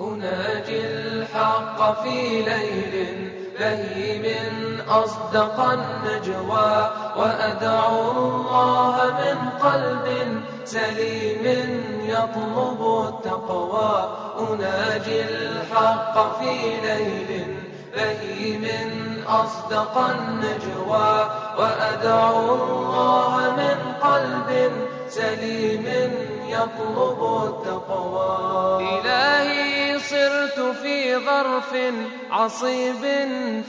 أناجي الحق في ليل بهيم أصدق النجوى وأدعو الله من قلب سليم يطلب التقوى. أناجي الحق في ليل بهيم أصدق النجوى وأدعو الله من قلب سليم يطلب التقوى. إلهي صرت في ظرف عصيب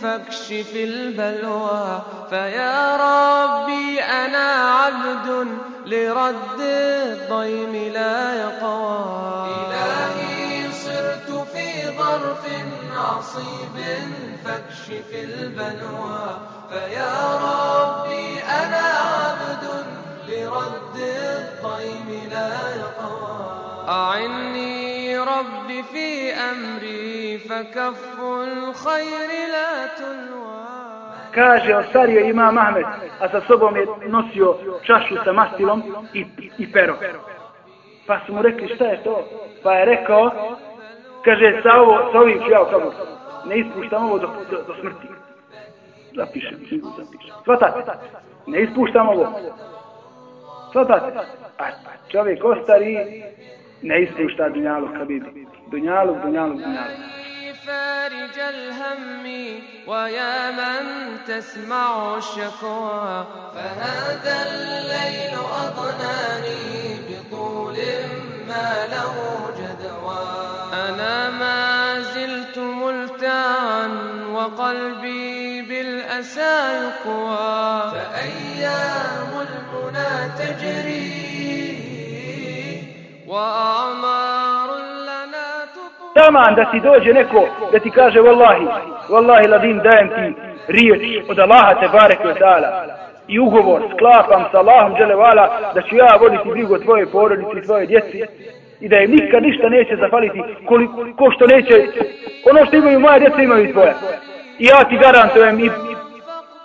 فاكشف البلوى. فيا ربي أنا عبد لرد الضيم لا يقوى. إلهي صرت في ظرف عصيب فاكشف البلوى. فيا ربي أنا عبد لرد الضيم لا يقوى أعني رب في أمري فكف الخير لا تلوى kaže ostario imam Ahmed, a sa sobom je nosio čašu sa mastilom i, i pero. Pa su mu rekli šta je to? Pa je rekao, kaže sa, ovo, sa ovim ću ja u kabur. Ne ispuštam ovo do, do, do smrti. Zapišem, knjigu zapišem. Svatate? Ne ispuštam ovo. Svatate? A čovjek ostari, ne ispušta dunjalog habibi. Dunjalog, dunjalog, dunjalog. فارج الهم ويا من تسمع الشكوى فهذا الليل أضناني بطول ما له جدوى أنا ما زلت ملتعا وقلبي بالأسى يقوى فأيام المنى تجري وأعمار لنا تطوى Taman da ti dođe neko da ti kaže Wallahi, Wallahi ladim dajem ti riječ od Allaha te bareke od ta'ala i ugovor sklapam sa Allahom dželevala da ću ja voditi brigu o tvojoj porodici i tvojoj djeci i da im nikad ništa neće zafaliti koliko što neće ono što imaju moja djeca imaju i tvoja i ja ti garantujem i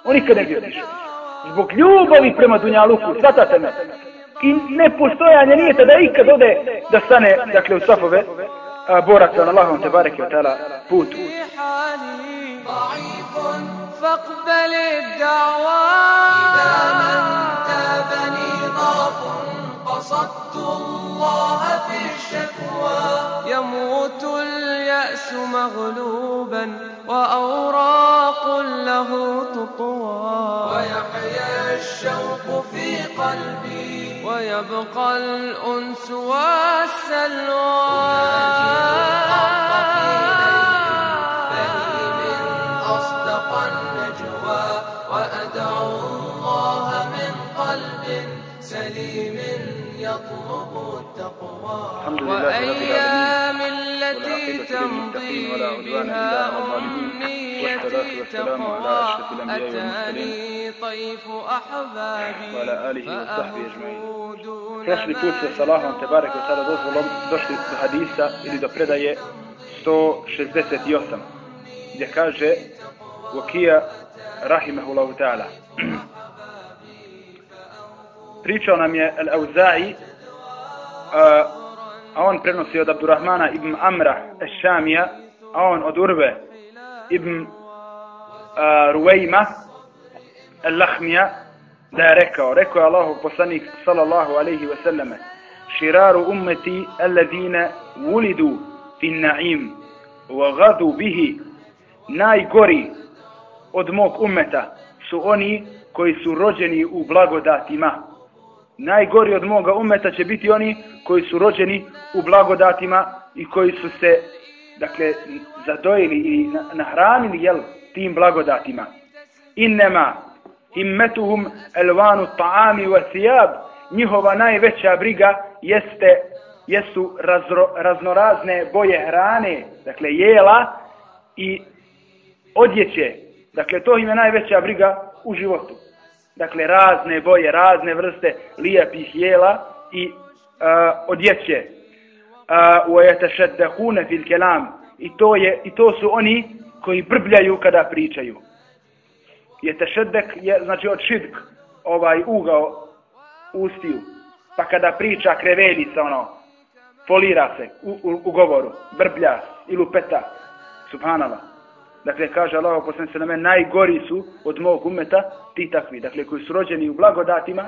on nikad ne bi otišao zbog ljubavi prema Dunjaluku svatate me i nepostojanje nijete da ikad ode da stane dakle u safove a, boraca na Allahom te bareke od ta'ala putu حالي ضعيف فاقبل الدعوى إذا من تابني ضاف قصدت الله في الشكوى. يموت اليأس مغلوبا وأوراق له تطوى ويحيا الشوق في قلبي. ويبقى الأنس والسلوى وأيام التي تمضي بها أمنيتي تقوى أتاني طيف أحبابي. فأهفوا دون Prošli put sa ما Salahom te barek od sada dozvolom došli do hadisa ili do predaje 168 gdje kaže Vakija rahimahullahu ta'ala. Pričao nam je Al-Auza'i a, on prenosi od Abdurrahmana ibn Amra Ešamija a on od Urve ibn uh, Ruwejma Al-Lahmija da je rekao, rekao je Allahu poslanik sallallahu alaihi ve selleme, širaru ummeti alladine wulidu fin na'im wa gadu bihi. Najgori od mog ummeta su oni koji su rođeni u blagodatima najgori od moga umeta će biti oni koji su rođeni u blagodatima i koji su se dakle zadojili i nahranili jel tim blagodatima. Innema immetuhum elvanu ta'ami wa thiyab. Njihova najveća briga jeste jesu razro, raznorazne boje hrane dakle jela i odjeće. Dakle to im je najveća briga u životu dakle razne boje razne vrste lijepih jela i uh, odjeće uh, وَيَتَشَدَّهُونَ فِي الْكَلَامِ i to je i to su oni koji brbljaju kada pričaju je je, znači od šidk, ovaj ugao ustiju. Pa kada priča krevelica, ono, folira se u, u, u govoru, brblja i lupeta. Subhanallah. Dakle, kaže Allah, posle se na mene, najgori su od mog umeta ti takvi. Dakle, koji su rođeni u blagodatima,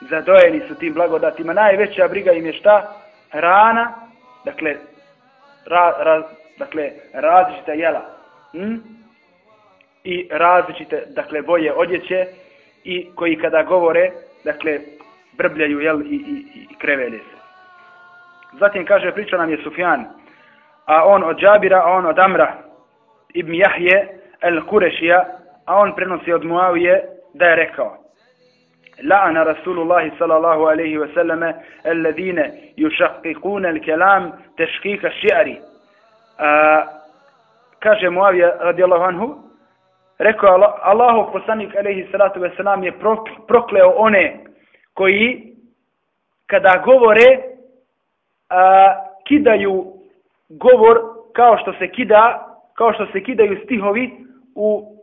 zadojeni su tim blagodatima. Najveća briga im je šta? Rana, dakle, ra, ra, dakle različita jela. Hm? I različite, dakle, boje odjeće i koji kada govore, dakle, brbljaju jel, i, i, i krevelje se. Zatim kaže, priča nam je Sufjan, a on od Džabira, a on od Amra, ibn Jahje, el Kurešija, a on prenosi od Muavije da je rekao, لعن رسول الله صلى الله عليه وسلم الذين يشققون الكلام تشقيق الشعر kaže Muavija radijallahu anhu rekao Allahu poslanik alejhi salatu ve selam je prokleo one koji kada govore a, kidaju govor kao što se kida kao što se kidaju stihovi u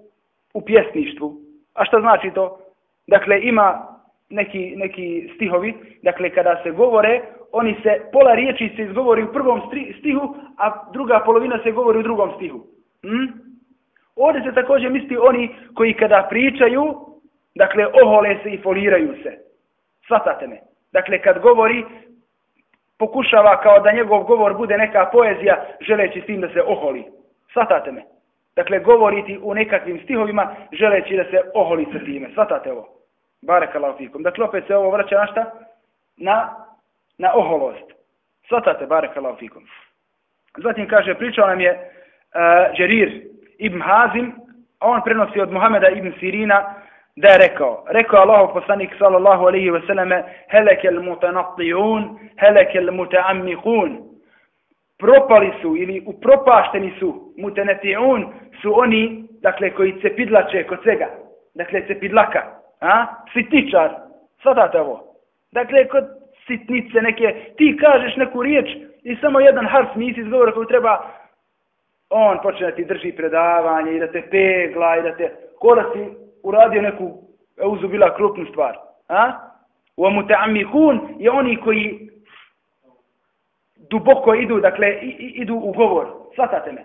u pjesništvu. A šta znači to? Dakle ima neki neki stihovi dakle kada se govore oni se pola riječi se izgovori u prvom stihu a druga polovina se govori u drugom stihu. Hm? ovdje se također misli oni koji kada pričaju dakle ohole se i foliraju se. Svatate me? Dakle kad govori pokušava kao da njegov govor bude neka poezija želeći s tim da se oholi svatate me dakle govoriti u nekakvim stihovima želeći da se oholi sa time svatate ovo Barakallahu fikum. Dakle, opet se ovo vraća na šta? Na, na oholost. Svatate, barakallahu fikum. Zatim kaže, pričao nam je e, uh, Džerir ibn Hazim, a on prenosi od Muhameda ibn Sirina, da je rekao, rekao Allahov poslanik sallallahu alaihi wa sallame, helekel mutanatijun, helekel il mutaammikun. Propali su ili upropašteni su, mutanatijun, su oni, dakle, koji cepidlače kod svega. Dakle, cepidlaka. A? Sitičar. Svatate ovo. Dakle, kod sitnice neke, ti kažeš neku riječ i samo jedan harf nisi izgovora koju treba, on počne da ti drži predavanje i da te pegla i da te, ko da si uradio neku, e, uzubila krupnu stvar. A? U amu te je oni koji duboko idu, dakle, i, i, idu u govor. Svatate me.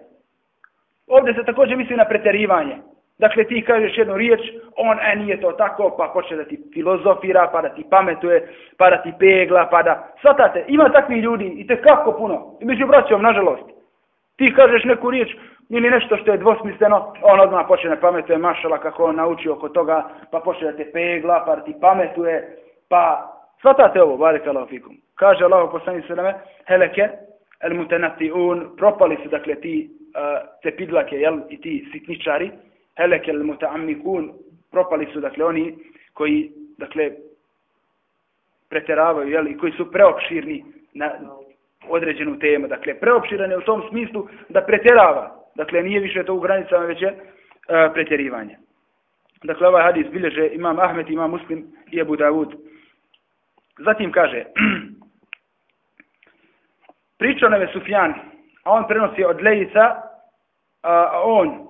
Ovdje se također misli na preterivanje. Dakle, ti kažeš jednu riječ, on, e, nije to tako, pa počne da ti filozofira, pa da ti pametuje, pa da ti pegla, pa da... Svatate, ima takvi ljudi, i te kako puno, i među braćom, nažalost. Ti kažeš neku riječ, ili nešto što je dvosmisleno, on odmah počne da pametuje, mašala kako on nauči oko toga, pa počne da te pegla, pa da ti pametuje, pa... Svatate ovo, barek Allah fikum. Kaže Allah poslani se name, heleke, el mutenati propali su, dakle, ti e, uh, cepidlake, jel, i ti sitničari, heleke il mutaammikun propali su dakle oni koji dakle preteravaju jel, i koji su preopširni na određenu temu. Dakle, preopširan je u tom smislu da preterava. Dakle, nije više to u granicama, već je e, uh, preterivanje. Dakle, ovaj hadis bilježe imam Ahmed, imam Muslim i Abu Dawud. Zatim kaže, pričao nam je Sufjan, a on prenosi od Lejica, a on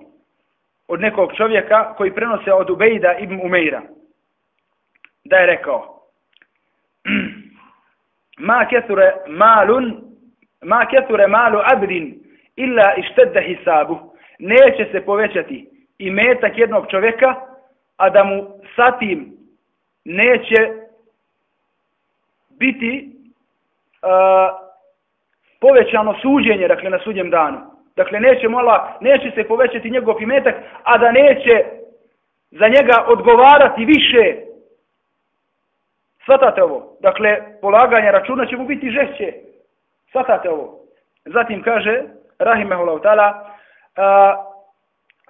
od nekog čovjeka koji prenose od Ubejda ibn Umeira. Da je rekao, ma kethure malun, ma kethure malu abdin, illa ištedda hisabu. Neće se povećati i metak jednog čovjeka, a da mu satim neće biti uh, povećano suđenje, dakle, na sudjem danu. Dakle, neće mola, neće se povećati njegov imetak, a da neće za njega odgovarati više. Svatate ovo. Dakle, polaganje računa će mu biti žešće. Svatate ovo. Zatim kaže, rahimahullahu ta'ala,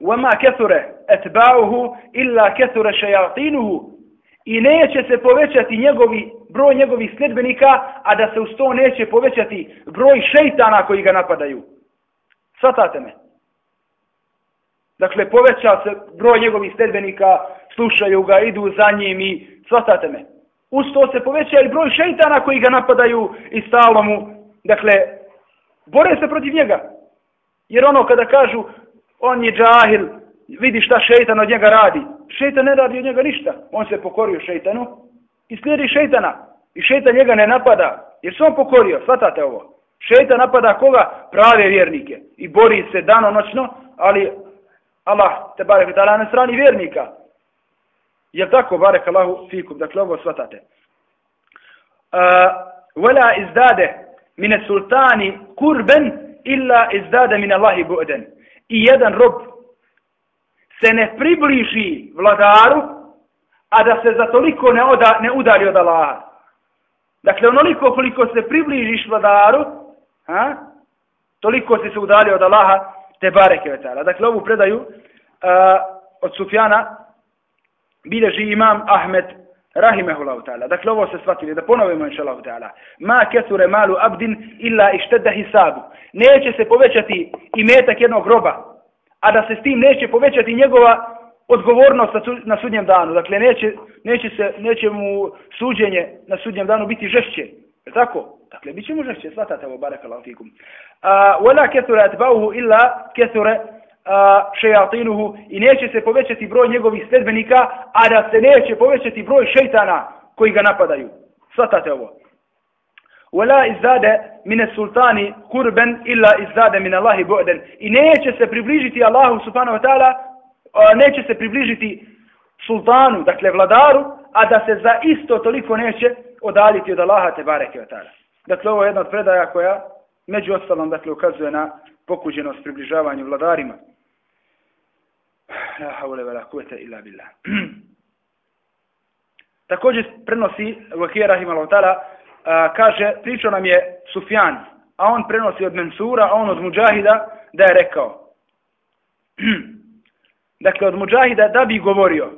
وَمَا كَثُرَ اَتْبَعُهُ إِلَّا كَثُرَ شَيَعْتِينُهُ I neće se povećati njegovi, broj njegovih sljedbenika, a da se uz to neće povećati broj šeitana koji ga napadaju. Svatate me. Dakle, poveća se broj njegovih sledbenika, slušaju ga, idu za njim i svatate me. Uz to se poveća i broj šeitana koji ga napadaju i stalo mu, dakle, bore se protiv njega. Jer ono kada kažu, on je džahil, vidi šta šeitan od njega radi. Šeitan ne radi od njega ništa. On se pokorio šeitanu i slijedi šeitana. I šeitan njega ne napada, jer se on pokorio, svatate ovo. Šeitan napada koga? Prave vjernike. I bori se dano noćno, ali Allah te barek i na strani vjernika. Je tako, barek Allahu fikum. Dakle, ovo shvatate. Vela izdade mine sultani kurben illa izdade mine Allahi bu'den. I jedan rob se ne približi vladaru, a da se za toliko ne, oda, ne udari od Allaha. Dakle, onoliko koliko se približiš vladaru, ha, toliko si se udalio od Allaha, te bareke vetala. Dakle, ovu predaju uh, od Sufjana bileži imam Ahmed rahimehullahu ta'ala. Dakle, ovo se shvatili, da ponovimo inša ta'ala. Ma kesure malu abdin illa ištedda hisabu. Neće se povećati i metak jednog groba, a da se s tim neće povećati njegova odgovornost na sudnjem danu. Dakle, neće, neće, se, neće mu suđenje na sudnjem danu biti žešće. Je tako? Dakle, bit će mu žešće, svatate ovo, barek Allah fikum. Wala kethura atbauhu illa kesure šejatinuhu i neće se povećati broj njegovih sledbenika, a da se neće povećati broj šejtana koji ga napadaju. Svatate ovo. Wala izdade mine sultani kurben illa izdade mine Allahi bu'den. I neće se približiti Allahu subhanahu wa ta'ala, neće se približiti sultanu, dakle vladaru, a da se za isto toliko neće odaliti od Allaha te bareke ta'ala. Dakle, ovo je jedna od predaja koja među ostalom dakle, ukazuje na pokuđenost približavanju vladarima. La haule vela kuvete illa billah. Također prenosi Vakija Rahimala ta'ala, kaže, pričao nam je Sufjan, a on prenosi od Mensura, a on od Mujahida, da je rekao. dakle, od muđahida da bi govorio,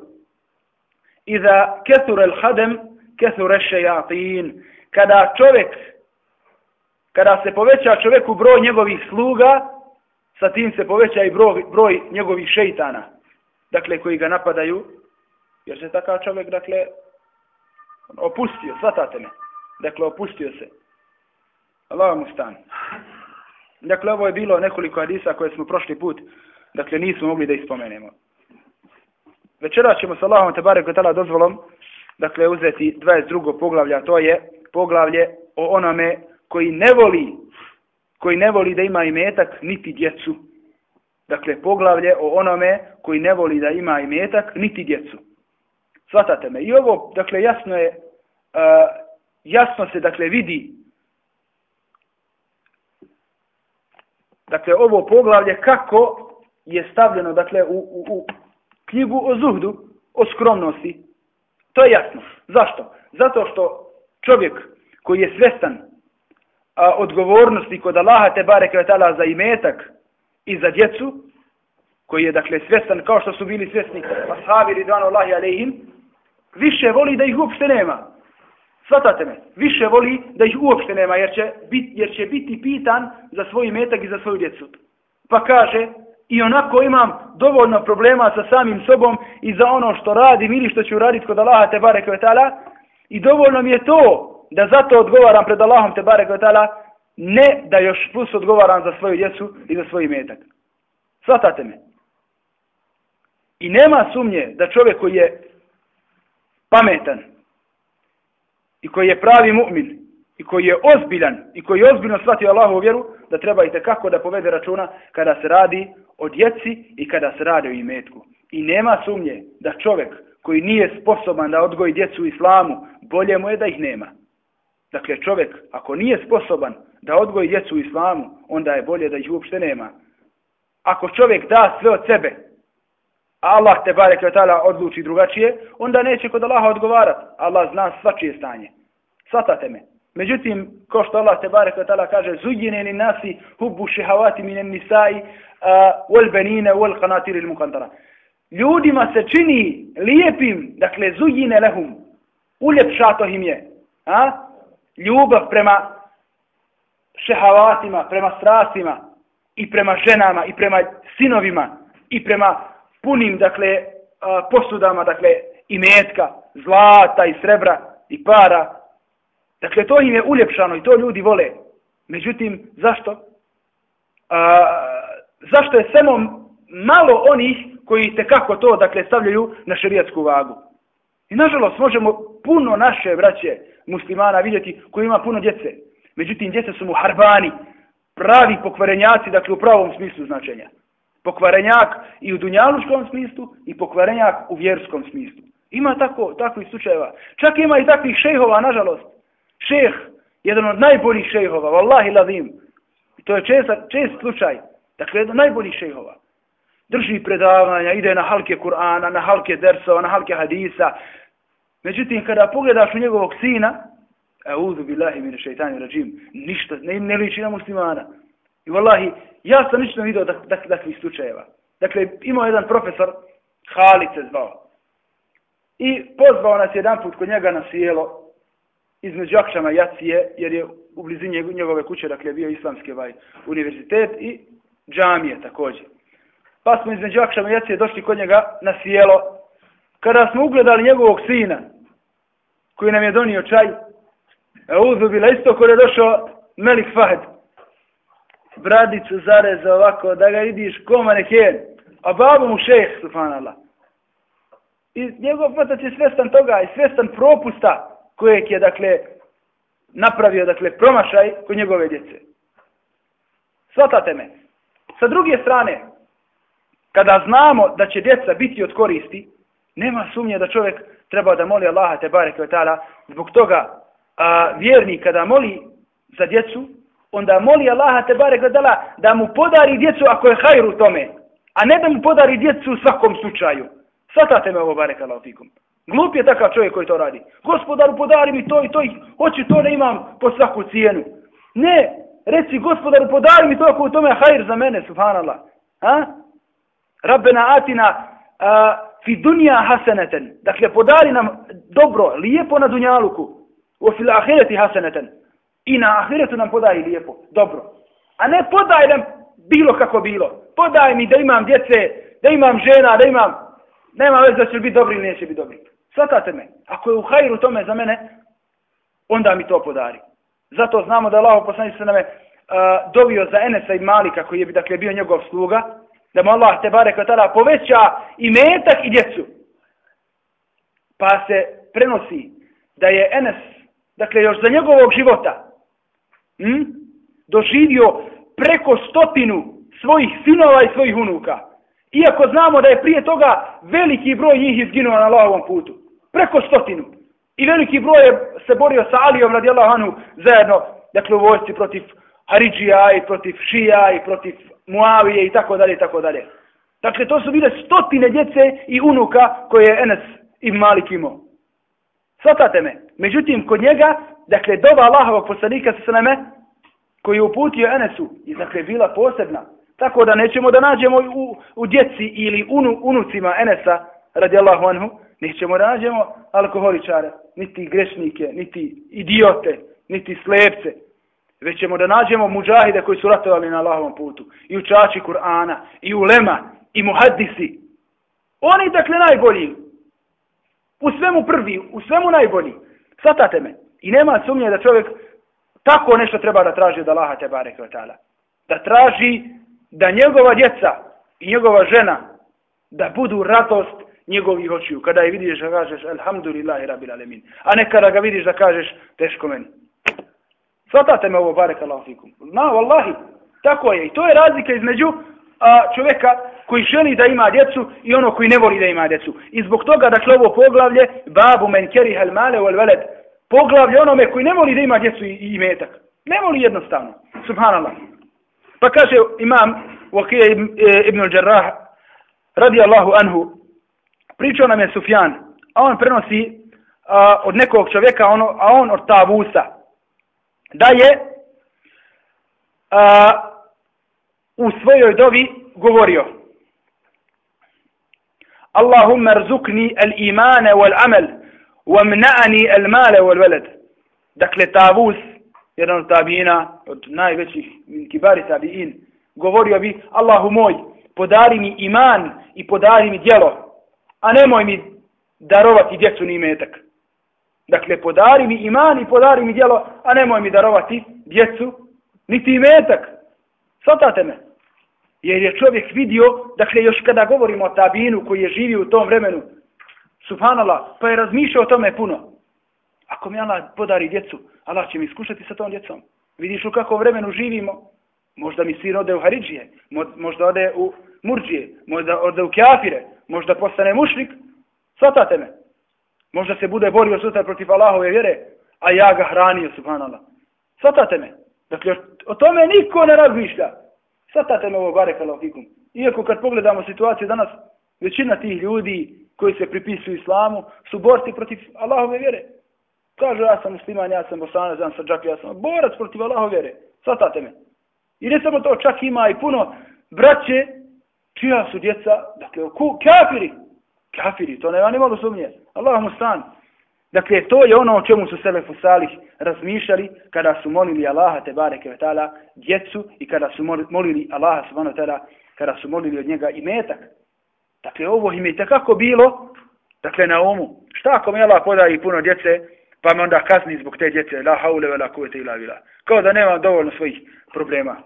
Iza kethur el hadem, kethur el šejatin. Kada čovjek, kada se poveća čovjeku broj njegovih sluga, sa tim se poveća i broj, broj njegovih šeitana, dakle, koji ga napadaju, jer se takav čovjek, dakle, opustio, svatate me, dakle, opustio se. Allah mu stan. Dakle, ovo je bilo nekoliko hadisa koje smo prošli put, dakle, nismo mogli da ispomenemo. Večera ćemo sa Allahom tebare kotala dozvolom, dakle, uzeti 22. poglavlja, to je poglavlje o onome koji ne voli koji ne voli da ima imetak, niti djecu. Dakle, poglavlje o onome koji ne voli da ima imetak, niti djecu. Svatate me. I ovo, dakle, jasno je, uh, jasno se, dakle, vidi, dakle, ovo poglavlje kako je stavljeno, dakle, u, u, u knjigu o zuhdu, o skromnosti. To je jasno. Zašto? Zato što čovjek koji je svestan a, odgovornosti kod Allaha te bareke ve taala za imetak i za djecu koji je dakle svestan kao što su bili svjesni ashabi ridvanu Allahi alejhim više voli da ih uopšte nema svatate me više voli da ih uopšte nema jer će, bit, jer će biti pitan za svoj imetak i za svoju djecu pa kaže i onako imam dovoljno problema sa samim sobom i za ono što radim ili što ću raditi kod Allaha te bareke ve taala i dovoljno mi je to da zato odgovaram pred Allahom te bareke ve taala ne da još plus odgovaram za svoju djecu i za svoj metak. Svatate me. I nema sumnje da čovjek koji je pametan i koji je pravi mu'min i koji je ozbiljan i koji je ozbiljno shvatio Allahovu vjeru, da treba i kako da povede računa kada se radi o djeci i kada se radi o imetku. I nema sumnje da čovjek koji nije sposoban da odgoji djecu u islamu, bolje mu je da ih nema. Dakle, čovjek, ako nije sposoban da odgoji djecu u islamu, onda je bolje da ih uopšte nema. Ako čovjek da sve od sebe, a Allah te barek ve ta'ala odluči drugačije, onda neće kod Allaha odgovarati. Allah zna svačije stanje. Svatate me. Međutim, ko što Allah te barek ve ta'ala kaže, zujine li nasi hubbu šehavati minen nisai wal benine wal kanatiri il mukantara. Ljudima se čini lijepim, dakle, zujine lehum, uljepšato im je. A? ljubav prema šehavatima, prema strastima i prema ženama i prema sinovima i prema punim, dakle, posudama, dakle, i metka, zlata i srebra i para. Dakle, to im je uljepšano i to ljudi vole. Međutim, zašto? A, zašto je samo malo onih koji te kako to, dakle, stavljaju na šerijatsku vagu? I nažalost, možemo puno naše braće, muslimana vidjeti koji ima puno djece. Međutim, djeca su mu harbani, pravi pokvarenjaci, dakle u pravom smislu značenja. Pokvarenjak i u dunjalučkom smislu i pokvarenjak u vjerskom smislu. Ima tako, takvih slučajeva. Čak ima i takvih šejhova, nažalost šeh, jedan od najboljih šehova, vallahi ladim. To je čest, čest slučaj. Dakle, jedan od najboljih šehova. Drži predavanja, ide na halke Kur'ana, na halke dersova, na halke hadisa. Međutim, kada pogledaš u njegovog sina, Euzu billahi mine šeitani rađim. Ništa, ne, ne liči na muslimana. I vallahi, ja sam ništa vidio takvih dak, takvih slučajeva. Dakle, imao jedan profesor, Halid se zvao. I pozvao nas jedan put kod njega na sjelo, između Akšama Jacije, jer je u blizini njegove kuće, dakle, je bio islamski ovaj univerzitet i džamije također. Pa smo između Akšama Jacije došli kod njega na sjelo. Kada smo ugledali njegovog sina, koji nam je donio čaj, Euzu bila isto kod je došao Melik Fahed. Bradicu zareza ovako, da ga vidiš koma nekjen, A babu mu šeh, subhanallah. I njegov otac je svestan toga i svestan propusta kojeg je, dakle, napravio, dakle, promašaj kod njegove djece. Svatate me. Sa druge strane, kada znamo da će djeca biti od koristi, nema sumnje da čovjek treba da moli Allaha te barek zbog toga a, vjernik kada moli za djecu, onda moli Allaha te bareke taala da mu podari djecu ako je hajru tome, a ne da mu podari djecu u svakom slučaju. Svatate me ovo bareke Allahu fikum. Glup je takav čovjek koji to radi. Gospodaru podari mi to i to i hoću to da imam po svaku cijenu. Ne, reci gospodaru podari mi to ako u tome je hajr za mene, subhanallah. Ha? Rabbena atina a, fi dunja haseneten. Dakle, podari nam dobro, lijepo na dunjaluku. U fil ahireti haseneten. I na ahiretu nam podaj lijepo, dobro. A ne podaj nam bilo kako bilo. Podaj mi da imam djece, da imam žena, da imam... Nema veze da će biti dobri ili neće biti dobri. Svatate me. Ako je u hajru tome za mene, onda mi to podari. Zato znamo da Allah poslani se nam je uh, dovio za Enesa i Malika, koji je dakle, bio njegov sluga, da mu Allah te bare tada poveća i metak i djecu. Pa se prenosi da je Enes dakle još za njegovog života, hm, doživio preko stotinu svojih sinova i svojih unuka. Iako znamo da je prije toga veliki broj njih izginuo na Allahovom putu. Preko stotinu. I veliki broj je se borio sa Alijom radijallahu anhu zajedno, dakle u vojci protiv Haridžija i protiv Šija i protiv Muavije i tako dalje i tako dalje. Dakle, to su bile stotine djece i unuka koje je Enes i Malik imao. Svatate me. Međutim, kod njega, dakle, doba Allahovog poslanika sa sveme, koji je uputio Enesu, je dakle bila posebna. Tako da nećemo da nađemo u, u djeci ili unu, unucima Enesa, radi Allahu anhu, nećemo rađemo alkoholičare, niti grešnike, niti idiote, niti slepce. Već ćemo da nađemo muđahide koji su ratovali na Allahovom putu. I učači Kur'ana, i ulema, i muhaddisi. Oni, dakle, najbolji, u svemu prvi, u svemu najbolji. Svatate me. I nema sumnje da čovjek tako nešto treba da traži od Allaha te barek Da traži da njegova djeca i njegova žena da budu radost njegovih očiju. Kada je vidiš da kažeš Alhamdulillahi Rabbil Alemin. A ne kada ga vidiš da kažeš teško meni. Svatate me ovo barek Allah fikum. Na, vallahi, tako je. I to je razlika između a, čovjeka koji želi da ima djecu i ono koji ne voli da ima djecu. I zbog toga, dakle, ovo poglavlje, babu men keri hel male wal veled, poglavlje onome koji ne voli da ima djecu i, i metak. Ne voli jednostavno. Subhanallah. Pa kaže imam Wakija e, ibn al-Jarrah radi Allahu anhu pričao nam je Sufjan a on prenosi a, od nekog čovjeka ono, a on od Tavusa. Da je a, u svojoj dovi govorio Allahumma rzukni al-imane wal-amal wamna'ani al-male wal-walad. Dakle Tavus jedan od tabina od najvećih kibari tabiin govorio bi Allahu moj podari mi iman i podari mi djelo a nemoj mi darovati djecu ni metak dakle podari mi iman i podari mi djelo a nemoj mi darovati djecu niti metak Svatate me. Jer je čovjek vidio, dakle još kada govorimo o tabinu koji je živio u tom vremenu, subhanallah, pa je razmišljao o tome puno. Ako mi Allah podari djecu, Allah će mi iskušati sa tom djecom. Vidiš u kakvom vremenu živimo? Možda mi sin ode u Haridžije, možda ode u Murđije, možda ode u kafire, možda postane mušlik, Svatate me. Možda se bude borio sutra protiv Allahove vjere, a ja ga hranio, subhanallah. Svatate me. Dakle, o tome niko ne razmišlja. Svatate me ovo bare kalafikum. Iako kad pogledamo situaciju danas, većina tih ljudi koji se pripisuju islamu su borci protiv Allahove vjere. Kažu ja sam musliman, ja sam bosanac, ja sam džak, ja sam borac protiv Allahove vjere. Svatate me. I ne samo to, čak ima i puno braće čija su djeca, dakle, ku, kafiri. Kafiri, to nema ni malo sumnje. Allah mu stan. Dakle, to je ono o čemu su Selefu Salih razmišljali kada su molili Allaha te bareke vetala djecu i kada su molili Allaha subhanahu wa ta'ala kada su molili od njega i metak. Dakle, ovo im je kako bilo, dakle, na umu. Šta ako mi Allah podari puno djece, pa me onda kazni zbog te djece, la haule vela kuvete ila vila. Kao da nemam dovoljno svojih problema.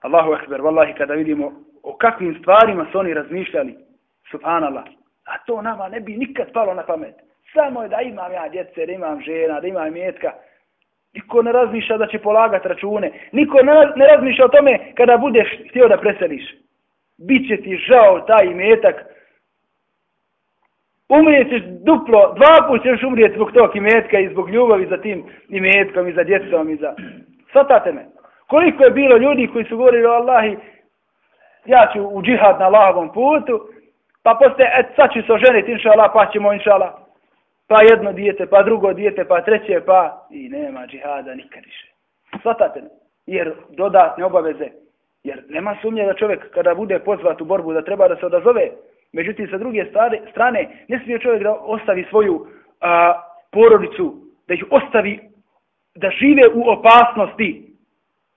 Allahu ekber, vallahi, kada vidimo o kakvim stvarima su oni razmišljali, subhanallah, a to nama ne bi nikad palo na pamet. Samo je da imam ja djece, da imam žena, da imam mjetka. Niko ne razmišlja da će polagati račune. Niko ne razmišlja o tome kada budeš htio da preseliš. Biće ti žao taj imetak. Umrijećeš duplo, dva put ćeš umrijeti zbog tog imetka i zbog ljubavi za tim imetkom i za djecom i za... Svatate me. Koliko je bilo ljudi koji su govorili o Allahi, ja ću u džihad na Allahovom putu, pa posle, et, sad ću se oženiti, inša Allah, pa ćemo, inša Allah. Pa jedno dijete, pa drugo dijete, pa treće, pa... I nema džihada nikad više. Svatate. Jer dodatne obaveze. Jer nema sumnje da čovjek kada bude pozvat u borbu da treba da se odazove. Međutim, sa druge strane, ne smije čovjek da ostavi svoju a, porodicu, da ih ostavi da žive u opasnosti.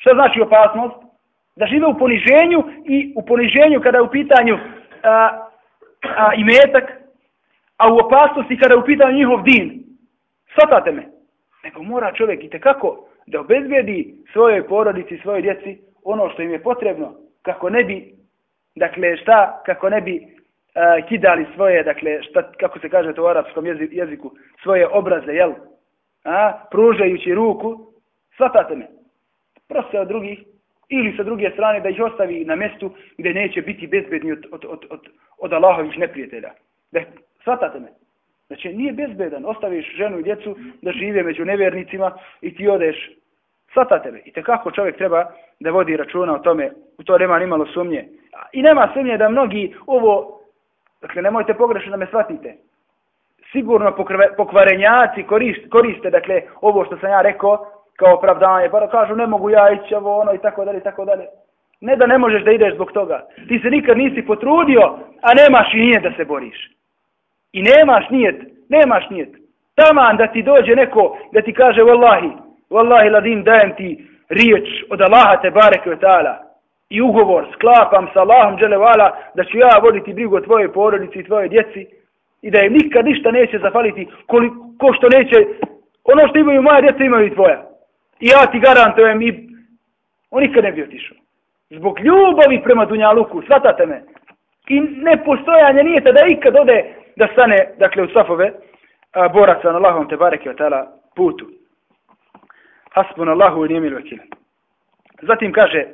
Šta znači opasnost? Da žive u poniženju i u poniženju kada je u pitanju a, a, imetak, a u opasnosti kada je u pitanju njihov din. Svatate me. Nego mora čovjek i tekako da obezbedi svojoj porodici, svojoj djeci ono što im je potrebno kako ne bi, dakle šta, kako ne bi uh, kidali svoje, dakle šta, kako se kaže to u arapskom jeziku, svoje obraze, jel? A, pružajući ruku, svatate me proste od drugih, ili sa druge strane da ih ostavi na mjestu gdje neće biti bezbedni od, od, od, od, od Allahovih neprijatelja. Da, shvatate me. Znači, nije bezbedan. Ostaviš ženu i djecu da žive među nevjernicima i ti odeš. Shvatate me. I kako čovjek treba da vodi računa o tome. U to nema nimalo sumnje. I nema sumnje da mnogi ovo, dakle, nemojte pogrešno da me shvatite. Sigurno pokvarenjaci koriste, koriste, dakle, ovo što sam ja rekao, kao opravdanje, pa kažu ne mogu ja ići ovo ono i tako dalje i tako dalje. Ne da ne možeš da ideš zbog toga. Ti se nikad nisi potrudio, a nemaš i nije da se boriš. I nemaš nijet, nemaš nijet. Taman da ti dođe neko da ti kaže wallahi, wallahi ladim dajem ti riječ od Allaha te bareke ve ta'ala i ugovor sklapam sa Allahom dželevala da ću ja voditi brigu o tvojoj porodici i tvoje djeci i da im nikad ništa neće zafaliti ko što neće ono što imaju moja djeca imaju i tvoja. Ja ti garantujem i on nikad ne bi otišao. Zbog ljubavi prema Dunjaluku, svatate me. I nepostojanje nije da ikad ode da stane, dakle, u safove a, boraca na Allahom te bareke o tala putu. Hasbun Allahu i nijemil vekil. Zatim kaže,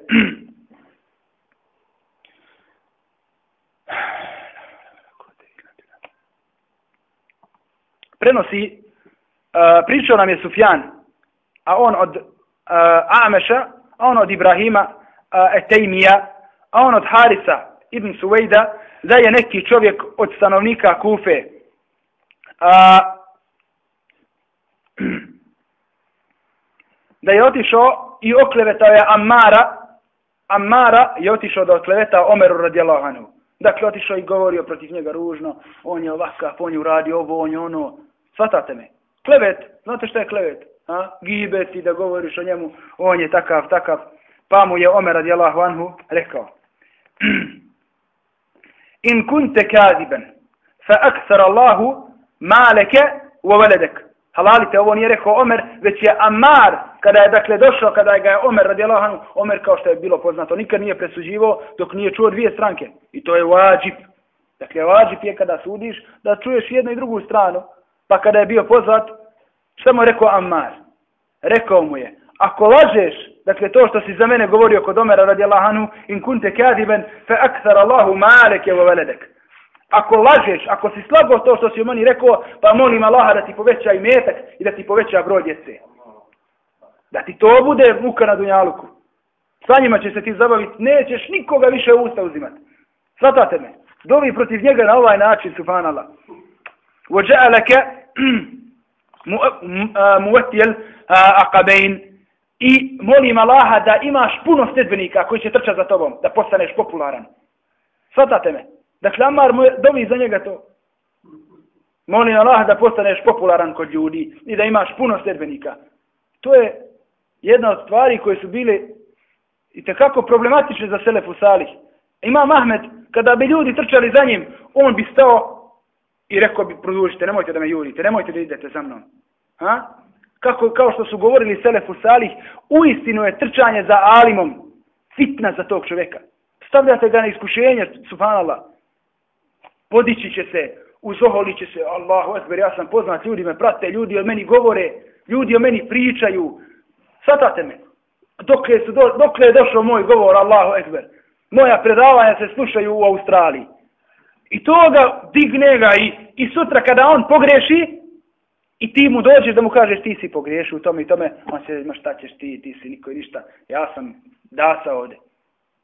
prenosi, a, pričao nam je Sufjan, a on od uh, Ameša, a on od Ibrahima eh, uh, Etejmija, a on od Harisa ibn Suvejda, da je neki čovjek od stanovnika Kufe. A, da je otišao i oklevetao je Amara, Amara je otišao da okleveta Omeru radijalahu anhu. Dakle, otišao i govorio protiv njega ružno, on je ovakav, on je uradio ovo, on je ono. Svatate me. Klevet, znate što je klevet? A, gibeti da govoriš o njemu, on je takav, takav. Pa mu je Omer radijallahu anhu rekao, in kunte kadiben, fa aksar Allahu maleke u veledek. Halalite, ovo nije rekao Omer, već je Amar, kada je dakle došao, kada je ga je Omer radijallahu anhu, Omer kao što je bilo poznato, nikad nije presuđivo dok nije čuo dvije stranke. I to je vađib. Dakle, vađib je kada sudiš da čuješ jednu i drugu stranu. Pa kada je bio pozvat, Šta mu je rekao Ammar? Rekao mu je, ako lažeš, dakle to što si za mene govorio kod Omera radi Allahanu, in kunte kadiben, fe akthar Allahu maleke vo veledek. Ako lažeš, ako si slago to što si u meni rekao, pa molim Allaha da ti poveća i metak i da ti poveća broj djece. Da ti to bude muka na dunjaluku. Sa njima će se ti zabaviti, nećeš nikoga više u usta uzimati. Svatate me. Dovi protiv njega na ovaj način, subhanallah. وجعلك muvetijel eh, eh, eh, akabein i molim Allaha da imaš puno sledbenika koji će trčati za tobom, da postaneš popularan. Svatate me. Dakle, Amar dovi za njega to. Molim Allaha da postaneš popularan kod ljudi i da imaš puno sledbenika. To je jedna od stvari koje su bile i tekako problematične za Selefu Salih. Imam Ahmed, kada bi ljudi trčali za njim, on bi stao i rekao bi, produžite, nemojte da me jurite, nemojte da idete za mnom. Ha? Kako, kao što su govorili Selefu Salih, uistinu je trčanje za alimom fitna za tog čovjeka. Stavljate ga na iskušenje, subhanallah. Podići će se, uzoholit će se, Allahu ekber, ja sam poznat, ljudi me prate, ljudi o meni govore, ljudi o meni pričaju. Svatate me. Dokle, su do, dokle je došao moj govor, Allahu ekber. Moja predavanja se slušaju u Australiji. I to ga digne ga i, i sutra kada on pogreši i ti mu dođeš da mu kažeš ti si pogriješio u tome i tome, on se ima šta ćeš ti, ti si niko i ništa. Ja sam dasa ovde.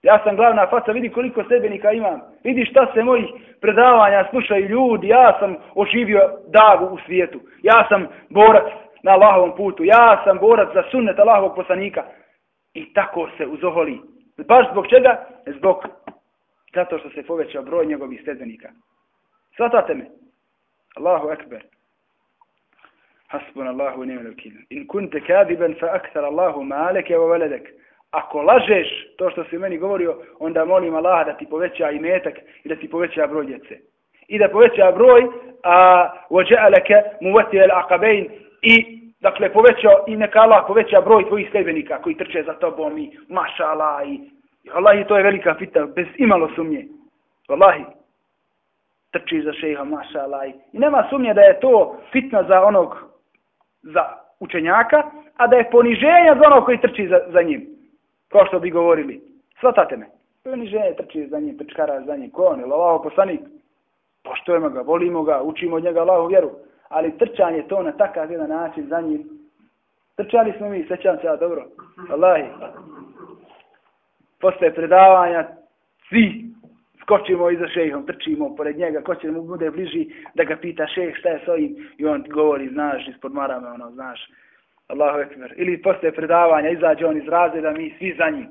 Ja sam glavna faca, vidi koliko sebenika imam. Vidi šta se mojih predavanja slušaju ljudi. Ja sam oživio dagu u svijetu. Ja sam borac na Allahovom putu. Ja sam borac za sunnet Allahovog poslanika. I tako se uzoholi. Baš zbog čega? Zbog zato što se povećao broj njegovih sledbenika. Svatate me. Allahu ekber. Hasbun Allahu i nimen ukil. In kunte kadiben fa akthar Allahu maleke wa veledek. Ako lažeš to što si meni govorio, onda molim Allaha da ti poveća i metak i da ti poveća broj djece. I da poveća broj a وجعلك موتي العقبين i dakle poveća i neka Allah poveća broj tvojih sledbenika koji trče za tobom i maša Allah i Wallahi, to je velika fita, bez imalo sumnje. Wallahi, trči za šeha, maša Allah. I nema sumnje da je to fitna za onog, za učenjaka, a da je poniženje za onog koji trči za, za njim. Kao što bi govorili. Svatate me. Poniženje trči za njim, trčkara za njim. Ko on je? Allaho poslanik. Poštujemo ga, volimo ga, učimo od njega Allahu vjeru. Ali trčanje to na takav jedan način za njim. Trčali smo mi, sećam se ja dobro. Allahi posle predavanja, svi skočimo iza šejhom, trčimo pored njega, ko će mu bude bliži da ga pita šejh šta je s ovim i on govori, znaš, ispod marame, ono, znaš, Allahu ekber. Ili posle predavanja izađe on iz razreda, mi svi za njim.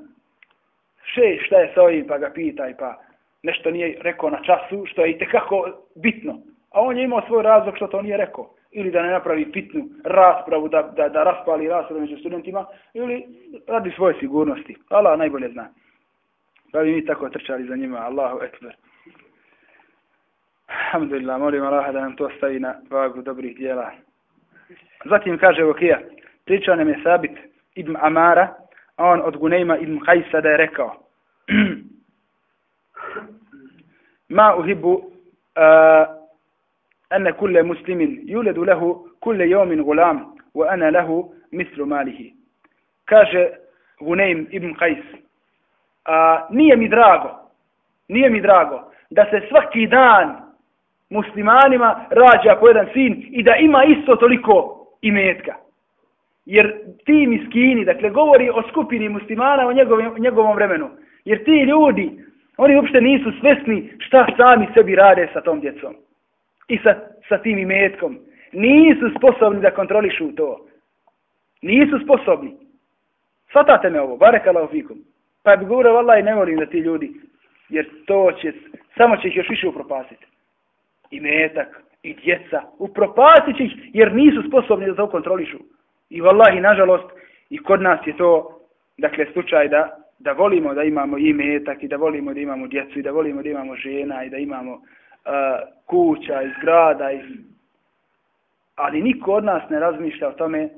Šejh šta je s ovim, pa ga pitaj, pa nešto nije rekao na času, što je i tekako bitno. A on je imao svoj razlog što to nije rekao. Ili da ne napravi pitnu raspravu, da, da, da raspali raspravu među studentima, ili radi svoje sigurnosti. Allah najbolje zna. Da bi mi tako trčali za njima. Allahu ekber. Alhamdulillah, molim Allah da nam to stavi na vagu dobrih dijela. Zatim kaže Vokija, pričao nam je Sabit ibn Amara, a on od Gunejma ibn Hajsa da je rekao, Ma uhibu uh, ene kulle muslimin juledu lehu kulle jomin gulam wa ana lehu mislu malihi. Kaže Gunejm ibn Hajs, a, nije mi drago, nije mi drago da se svaki dan muslimanima rađa po jedan sin i da ima isto toliko imetka. Jer ti miskini, dakle, govori o skupini muslimana u njegovom, njegovom vremenu. Jer ti ljudi, oni uopšte nisu svesni šta sami sebi rade sa tom djecom. I sa, sa tim imetkom. Nisu sposobni da kontrolišu to. Nisu sposobni. Svatate me ovo, barekala fikum. Pa bi govorio, vallaj, ne volim da ti ljudi, jer to će, samo će ih još više upropasiti. I metak, i djeca, upropasit će ih, jer nisu sposobni da to kontrolišu. I vallaj, nažalost, i kod nas je to, dakle, slučaj da, da volimo da imamo i metak, i da volimo da imamo djecu, i da volimo da imamo žena, i da imamo uh, kuća, i zgrada, i... ali niko od nas ne razmišlja o tome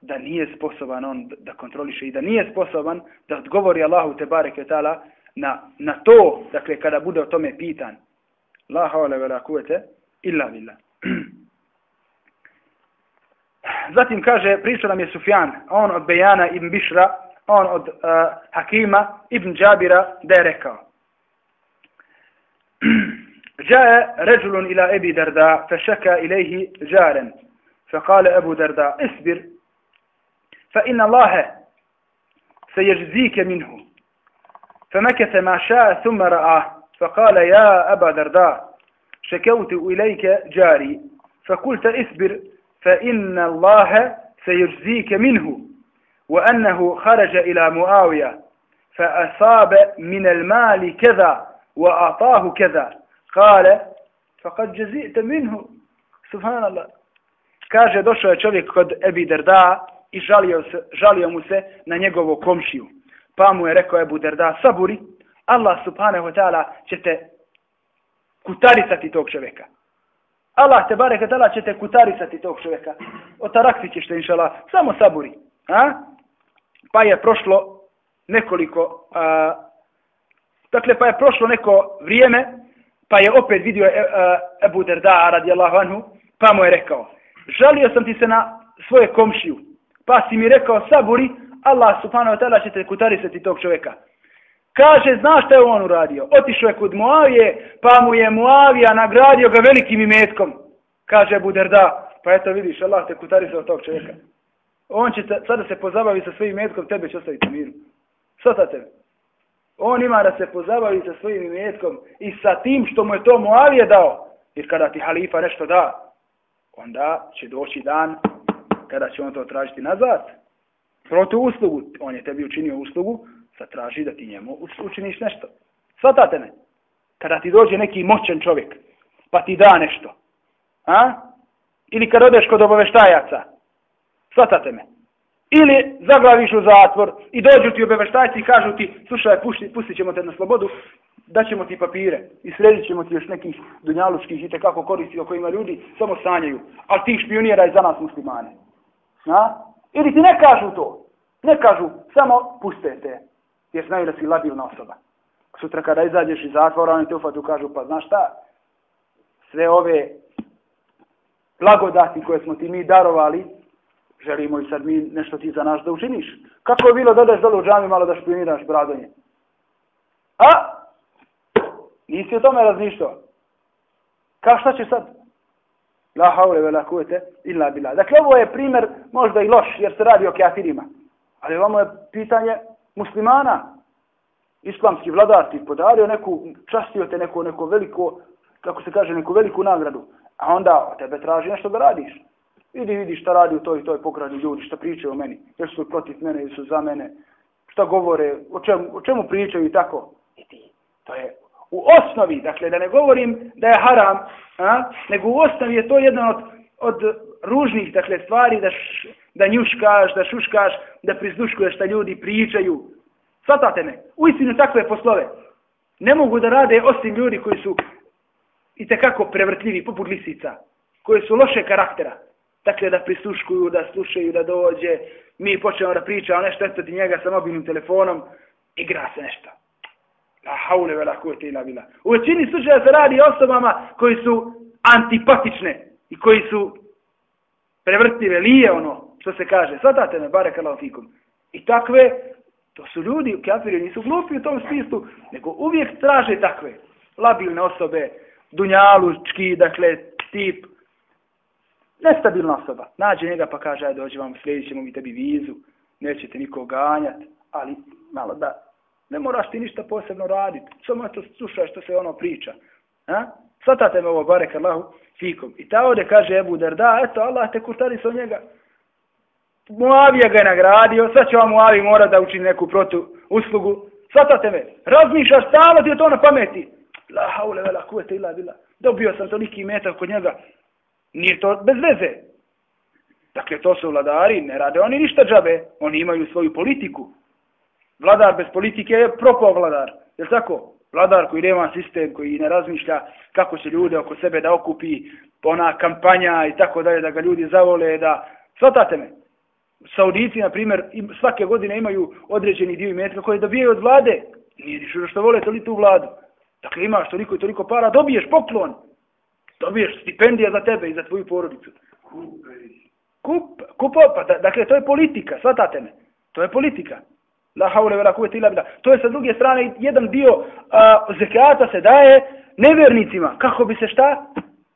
da nije sposoban on da kontroliše i da nije sposoban da odgovori Allahu te bareke taala na na to dakle kada bude o tome pitan la hawla wala kuvvete illa billah zatim kaže, pričao nam je Sufjan, on od Bejana ibn Bišra, on od uh, Hakima ibn Džabira, da je rekao. جاء رجل إلى أبي درداء فشكى إليه جارا فقال أبو درداء اصبر فإن الله سيجزيك منه. فمكث ما شاء ثم رآه فقال يا أبا درداء شكوت إليك جاري فقلت اصبر فإن الله سيجزيك منه. وأنه خرج إلى معاوية فأصاب من المال كذا وأعطاه كذا. قال فقد جزيت منه. سبحان الله. došao je čovjek kod Ebi Derda i žalio, se, žalio mu se na njegovu komšiju. Pa mu je rekao Ebu Derda, saburi, Allah subhanahu wa ta'ala će te kutarisati tog čovjeka. Allah te bare kada će te kutarisati tog čovjeka. Otarakti ćeš te, inšala, samo saburi. A? Pa je prošlo nekoliko, a, dakle, pa je prošlo neko vrijeme, pa je opet vidio e, a, Ebu Derda radijallahu anhu, pa mu je rekao, žalio sam ti se na svoje komšiju, pa si mi rekao, saburi, Allah subhanahu wa ta'ala će te kutarisati tog čovjeka. Kaže, znaš šta je on uradio? Otišao je kod Muavije, pa mu je Muavija nagradio ga velikim imetkom. Kaže Buderda, pa eto vidiš, Allah te kutari od tog čovjeka. On će sada se pozabavi sa svojim imetkom, tebe će ostaviti miru. Šta tebe? On ima da se pozabavi sa svojim imetkom i sa tim što mu je to Muavije dao. Jer kada ti halifa nešto da, onda će doći dan kada će on to tražiti nazad. Protu uslugu, on je tebi učinio uslugu, sad traži da ti njemu učiniš nešto. Svatate me? Kada ti dođe neki moćan čovjek, pa ti da nešto. A? Ili kad odeš kod obaveštajaca. Svatate me? Ili zaglaviš u zatvor i dođu ti obaveštajci i kažu ti, slušaj, pušti, pustit ćemo te na slobodu, daćemo ti papire i sredit ćemo ti još nekih dunjalučkih i tekako koristi o kojima ljudi samo sanjaju. Ali ti špioniraj za nas muslimane. Na? Ili ti ne kažu to. Ne kažu, samo puste te jer znaju da si labilna osoba. Sutra kada izađeš iz zatvora, oni te ufatu kažu, pa znaš šta, sve ove blagodati koje smo ti mi darovali, želimo i sad mi nešto ti za nas da učiniš. Kako je bilo da daš dole u džami malo da špioniraš bradonje? A? Nisi o tome razmišljao. Kao šta će sad? La haure vela kuvete illa bila. Dakle, ovo je primjer možda i loš, jer se radi o kafirima. Ali ovo je pitanje muslimana, islamski vladar ti podario neku, častio te neko, neko veliko, kako se kaže, neku veliku nagradu, a onda tebe traži nešto da radiš. Idi vidi šta radi u toj toj pokradi ljudi, šta pričaju o meni, jer su protiv mene ili su za mene, šta govore, o čemu, o čemu pričaju i tako. Idi, to je u osnovi, dakle da ne govorim da je haram, a, nego u osnovi je to jedan od, od ružnih dakle, stvari da, š, da njuškaš, da šuškaš, da prizduškuješ šta ljudi pričaju. Svatate me, u istinu takve poslove ne mogu da rade osim ljudi koji su i tekako prevrtljivi, poput lisica, koji su loše karaktera. Dakle, da prisluškuju, da slušaju, da dođe, mi počnemo da pričamo nešto, eto ti njega sa mobilnim telefonom, igra se nešto. La haule vela kuvete ila bila. U većini slučaja se radi osobama koji su antipatične i koji su prevrtljive, lije ono, što se kaže, svatate me, bare kalafikum. I takve, to su ljudi, kafiri nisu glupi u tom smislu, nego uvijek traže takve, labilne osobe, dunjalučki, dakle, tip, nestabilna osoba. Nađe njega pa kaže, ajde, dođe vam, slijedit ćemo mi tebi vizu, nećete niko ganjati, ali malo da, ne moraš ti ništa posebno raditi, samo to slušaj što se ono priča. A? Svatate me ovo, barek Allahu, fikum. I ta ovdje kaže Ebu Derda, eto, Allah te kurtari sa njega. Muavija ga je nagradio, sad će vam Muavi mora da učini neku protu uslugu. Svatate me, razmišljaš, stalo ti je to na pameti. La haule vela kuvete ila bila. Dobio sam toliki metak kod njega. Nije to bez veze. Dakle, to su vladari, ne rade oni ništa džabe. Oni imaju svoju politiku. Vladar bez politike je propao vladar. Je tako? vladar koji nema sistem, koji ne razmišlja kako će ljude oko sebe da okupi, ona kampanja i tako dalje, da ga ljudi zavole, da... Svatate me. Saudici, na primjer, svake godine imaju određeni dio imetka koje dobijaju od vlade. Nije ništa što vole toli tu vladu. Dakle, imaš toliko i toliko para, dobiješ poklon. Dobiješ stipendija za tebe i za tvoju porodicu. Kup, kupo, pa da, dakle, to je politika, svatate me. To je politika. La haule vela kuvete ila bila. To je sa druge strane jedan dio uh, zekata se daje nevjernicima. Kako bi se šta?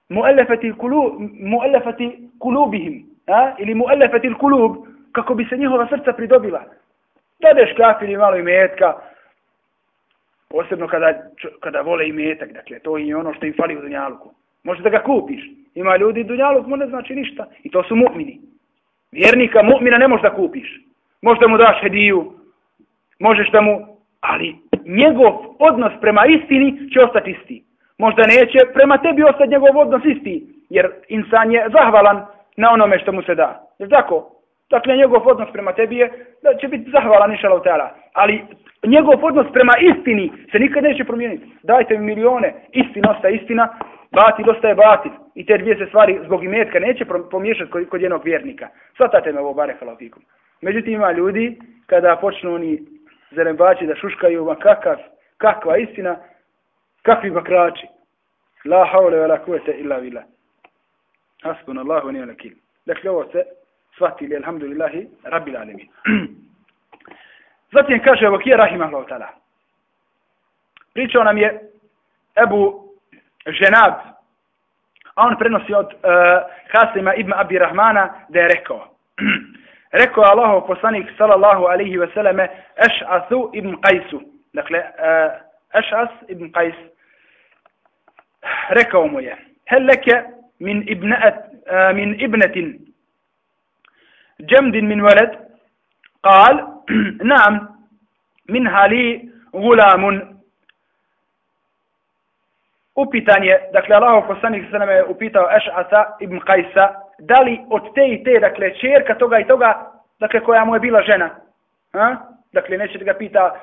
Mu'allafati kulub, mu'allafati kulubihim, a? Ili mu'allafati kulub, kako bi se njihova srca pridobila. Dadeš kafiri malo imetka, posebno kada, kada vole imetak, dakle, to je ono što im fali u dunjaluku. Može da ga kupiš. Ima ljudi dunjaluk, mu ne znači ništa. I to su mu'mini. Vjernika mu'mina ne možeš da kupiš. Možda mu daš hediju, možeš da mu, ali njegov odnos prema istini će ostati isti. Možda neće prema tebi ostati njegov odnos isti, jer insan je zahvalan na onome što mu se da. Jer tako? Dakle, njegov odnos prema tebi je da će biti zahvalan inšalav teala. Ali njegov odnos prema istini se nikad neće promijeniti. Dajte mi milione, istina ostaje istina, batil ostaje batil. I te dvije se stvari zbog imetka neće pomiješati kod, kod jednog vjernika. Svatate me ovo bare halafikum. Međutim, ima ljudi, kada počnu oni zarembači da šuškaju, ma kakav, kakva istina, kakvi bakrači. La haule ve la kuvete illa vila. Hasbun Allahu nije lakil. Dakle, ovo se shvatili, alhamdulillahi, rabbil alemin. Zatim kaže Ebu Kije, rahimahullahu ta'ala. Pričao nam je Ebu Ženab, a on prenosi od uh, Hasima ibn Abi Rahmana da je rekao. rekao je Allahov poslanik sallallahu alaihi ve selleme Eš'athu ibn Qajsu. Dakle, uh, Eš'as ibn Qajs rekao mu je Hel leke min, ibnat, uh, min ibnetin džemdin min veled قال نعم منها لي غلام upitan je, dakle, Allah poslanik se nam je upitao Eš'asa ibn Kajsa, da li od te i te, dakle, čerka toga i toga, dakle, koja mu je bila žena. Ha? Dakle, neće da ga pita,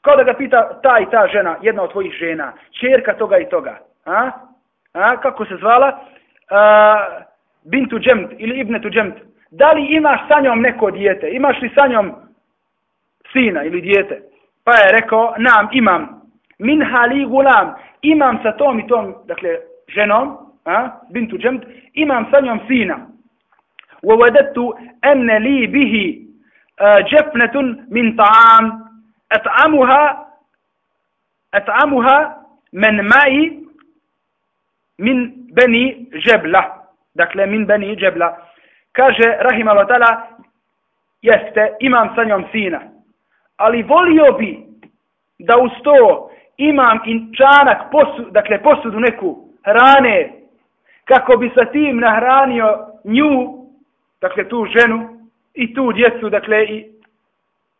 kao da ga pita ta i ta žena, jedna od tvojih žena, čerka toga i toga. Ha? A? Kako se zvala? A, bintu džemt ili ibnetu džemt. Da li imaš sa njom neko dijete? Imaš li sa njom sina ili dijete? Pa je rekao, nam, imam min hali gulam, imam sa tom i tom, dakle, ženom, a, bintu Džemd, imam sa njom sina. Uvadetu enne li bihi džepnetun min ta'am, et'amuha, et'amuha men mai min beni džebla. Dakle, min beni džebla. Kaže, rahim Allah jeste, imam sa njom sina. Ali volio bi da uz to imam i čanak, posud, dakle posudu neku hrane, kako bi sa tim nahranio nju, dakle tu ženu i tu djecu, dakle i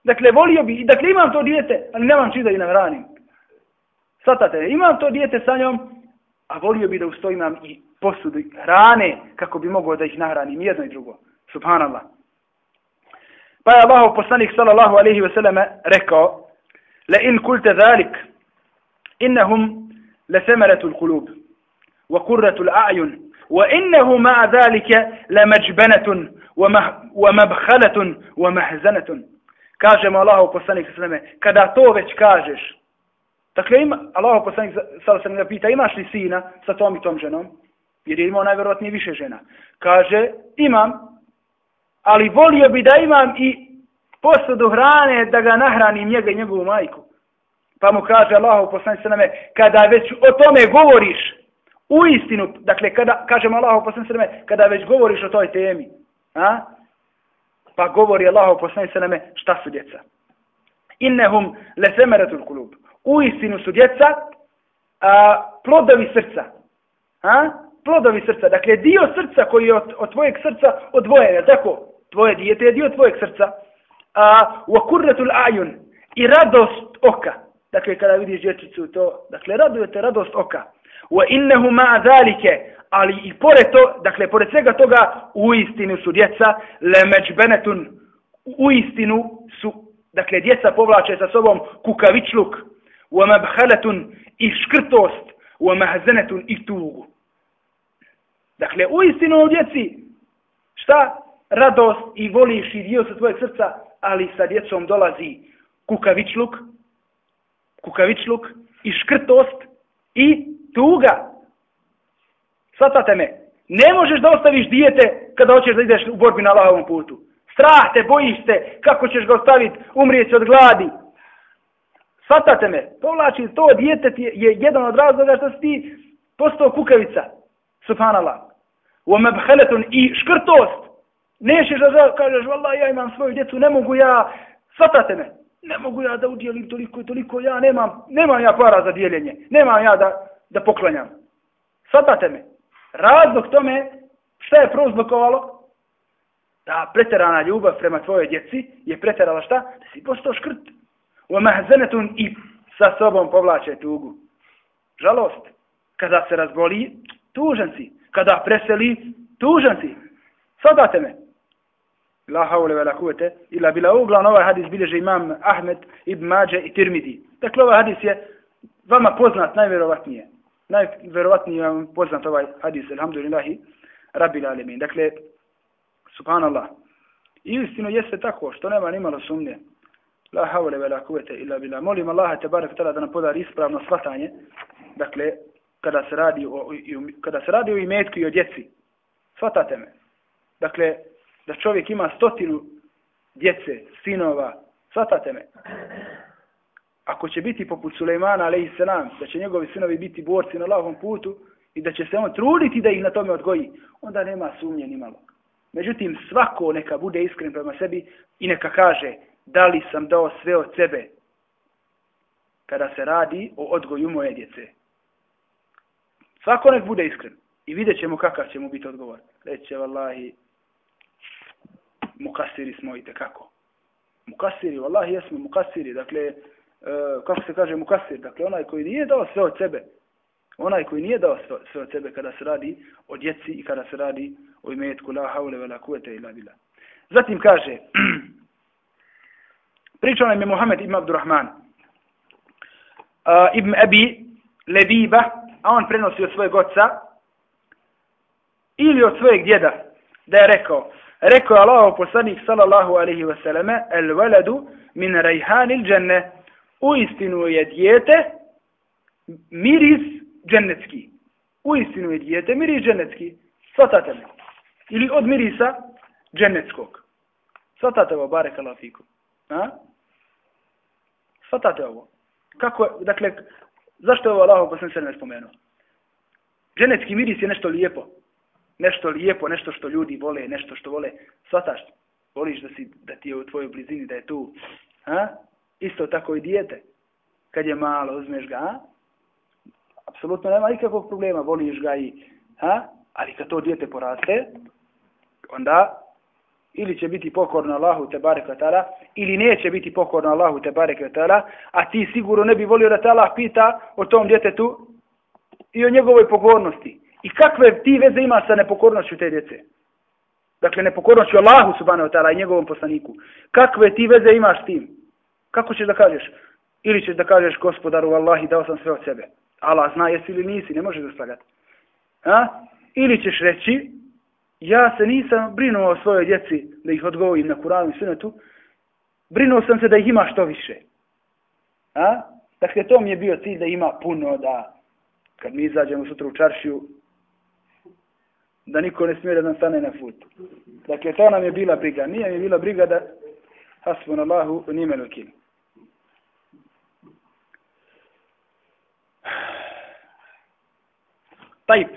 dakle volio bi, dakle imam to dijete, ali nemam čiji da ih nahranim. Svatate, imam to dijete sa njom, a volio bi da ustojim nam i posudu hrane kako bi mogao da ih nahranim jedno i drugo. Subhanallah. Pa je Allah poslanik sallallahu alaihi ve selleme rekao le in kulte zalik innahum le semeretul kulubu وقرة الأعين وإنه مع ذلك لمجبنة ومبخلة ومحزنة kažemo Allahu poslanik sallallahu kada to već kažeš dakle ima Allahu poslanik sallallahu alejhi pita imaš li sina sa tom i tom ženom jer je imao najvjerojatnije više žena kaže imam ali volio bi da imam i posudu hrane da ga nahranim njega i njegovu majku Pa mu kaže Allah poslani se name, kada već o tome govoriš, u istinu, dakle, kada, kažem Allaho poslani sveme, kada već govoriš o toj temi, a? pa govori Allaho poslani sveme šta su djeca? Innehum lesemeretul kulub. U istinu su djeca, a, plodovi srca. A? Plodovi srca. Dakle, dio srca koji je od, od tvojeg srca odvojen, je tako? Tvoje dijete je dio tvojeg srca. A, wa kurretul ajun. I radost oka dakle kada vidiš dječicu to, dakle raduje te radost oka. Wa innahu ma zalike, ali i pored to, dakle pored svega toga, u istinu su djeca le međbenetun, u istinu su, dakle djeca povlače sa sobom kukavičluk, wa mabhalatun i škrtost, wa mahzenetun i tugu. Dakle, u istinu u djeci, šta? Radost i voliš i dio sa tvojeg srca, ali sa djecom dolazi kukavičluk, kukavičluk i škrtost i tuga. Svatate me. Ne možeš da ostaviš dijete kada hoćeš da ideš u borbi na lavom putu. Strah te, bojiš se, kako ćeš ga ostaviti, umrijeti od gladi. Svatate me, povlači, to dijete ti je jedan od razloga što si ti postao kukavica. Subhanallah. U mebheletun i škrtost. Nećeš da kažeš, vallah, ja imam svoju djecu, ne mogu ja, svatate me, ne mogu ja da udjelim toliko i toliko, ja nemam, nemam ja para za dijeljenje, nemam ja da, da poklanjam. Svatate me. Razlog tome, šta je prouzlokovalo? Da preterana ljubav prema tvojoj djeci je preterala šta? Da si postao škrt. U mahzenetun i sa sobom povlače tugu. Žalost. Kada se razboli, tužan si. Kada preseli, tužan si. Svatate me. La haule vela kuvete. Ila bila uglavno ovaj hadis bilježe imam Ahmed ibn Mađe i Tirmidi. Dakle, ovaj hadis je vama poznat najvjerovatnije. Najvjerovatnije vam poznat ovaj hadis. Alhamdulillahi. Rabbil alemin. Dakle, subhanallah. I istino jeste tako, što nema ni malo sumnje. La havle vela kuvete illa bila. Molim Allaha te barek tada da nam podari ispravno shvatanje. Dakle, kada se radi o, kada se radi o imetku i o djeci. Shvatate me. Dakle, da čovjek ima stotinu djece, sinova. Shvatate me. Ako će biti poput Sulejmana, a.s. da će njegovi sinovi biti borci na lahom putu, i da će se on truditi da ih na tome odgoji, onda nema sumnje ni malo. Međutim, svako neka bude iskren prema sebi i neka kaže da li sam dao sve od sebe kada se radi o odgoju moje djece. Svako nek bude iskren i vidjet ćemo kakav će mu biti odgovor. Reće, vallahi, mukasiri smo i tekako. Mukasiri, vallahi, jesmo mukasiri. Dakle, Eh, kako se kaže mukasir? Dakle, onaj koji nije dao sve od sebe, onaj koji nije dao sve od sebe kada se radi o djeci i kada se radi o imetku la haule vela kuvete ila bila. Zatim kaže, pričao nam je Muhammed ibn Abdurrahman, uh, ibn Abi Lebiba, a on prenosi od svojeg oca, ili od svojeg djeda, da je rekao, rekao je Allah poslanik sallallahu alaihi wasallam, el veledu min rejhanil dženne, uistinu istinu je dijete miris dženecki. Uistinu istinu je dijete miris dženecki. Svatate me. Ili od mirisa dženeckog. Svatate ovo, bare kalafiku. A? Svatate ovo. Kako, dakle, zašto je ovo Allah ko sam se ne spomenuo? Dženecki miris je nešto lijepo. Nešto lijepo, nešto što ljudi vole, nešto što vole. Svataš, voliš da, si, da ti je u tvojoj blizini, da je tu. A? Isto tako i dijete. Kad je malo, uzmeš ga, a? apsolutno nema nikakvog problema, voliš ga i, ha? ali kad to dijete poraste, onda ili će biti pokorno Allahu te barek ta'ala, ili neće biti pokorno Allahu te barek ta'ala, a ti sigurno ne bi volio da te Allah pita o tom djetetu i o njegovoj pokornosti. I kakve ti veze imaš sa nepokornošću te djece? Dakle, nepokornošću Allahu subhanahu wa ta'ala i njegovom poslaniku. Kakve ti veze imaš s tim? Kako ćeš da kažeš? Ili ćeš da kažeš gospodaru Allahi dao sam sve od sebe. Allah zna jesi ili nisi, ne može da slagati. A? Ili ćeš reći, ja se nisam brinuo o svojoj djeci da ih odgovim na Kuranu i sunetu, brinuo sam se da ih ima što više. A? Dakle, to mi je bio cilj da ima puno, da kad mi izađemo sutra u čaršiju, da niko ne smije da nam stane na put. Dakle, to nam je bila briga. Nije mi bila briga da hasbun Allahu nime Tajp,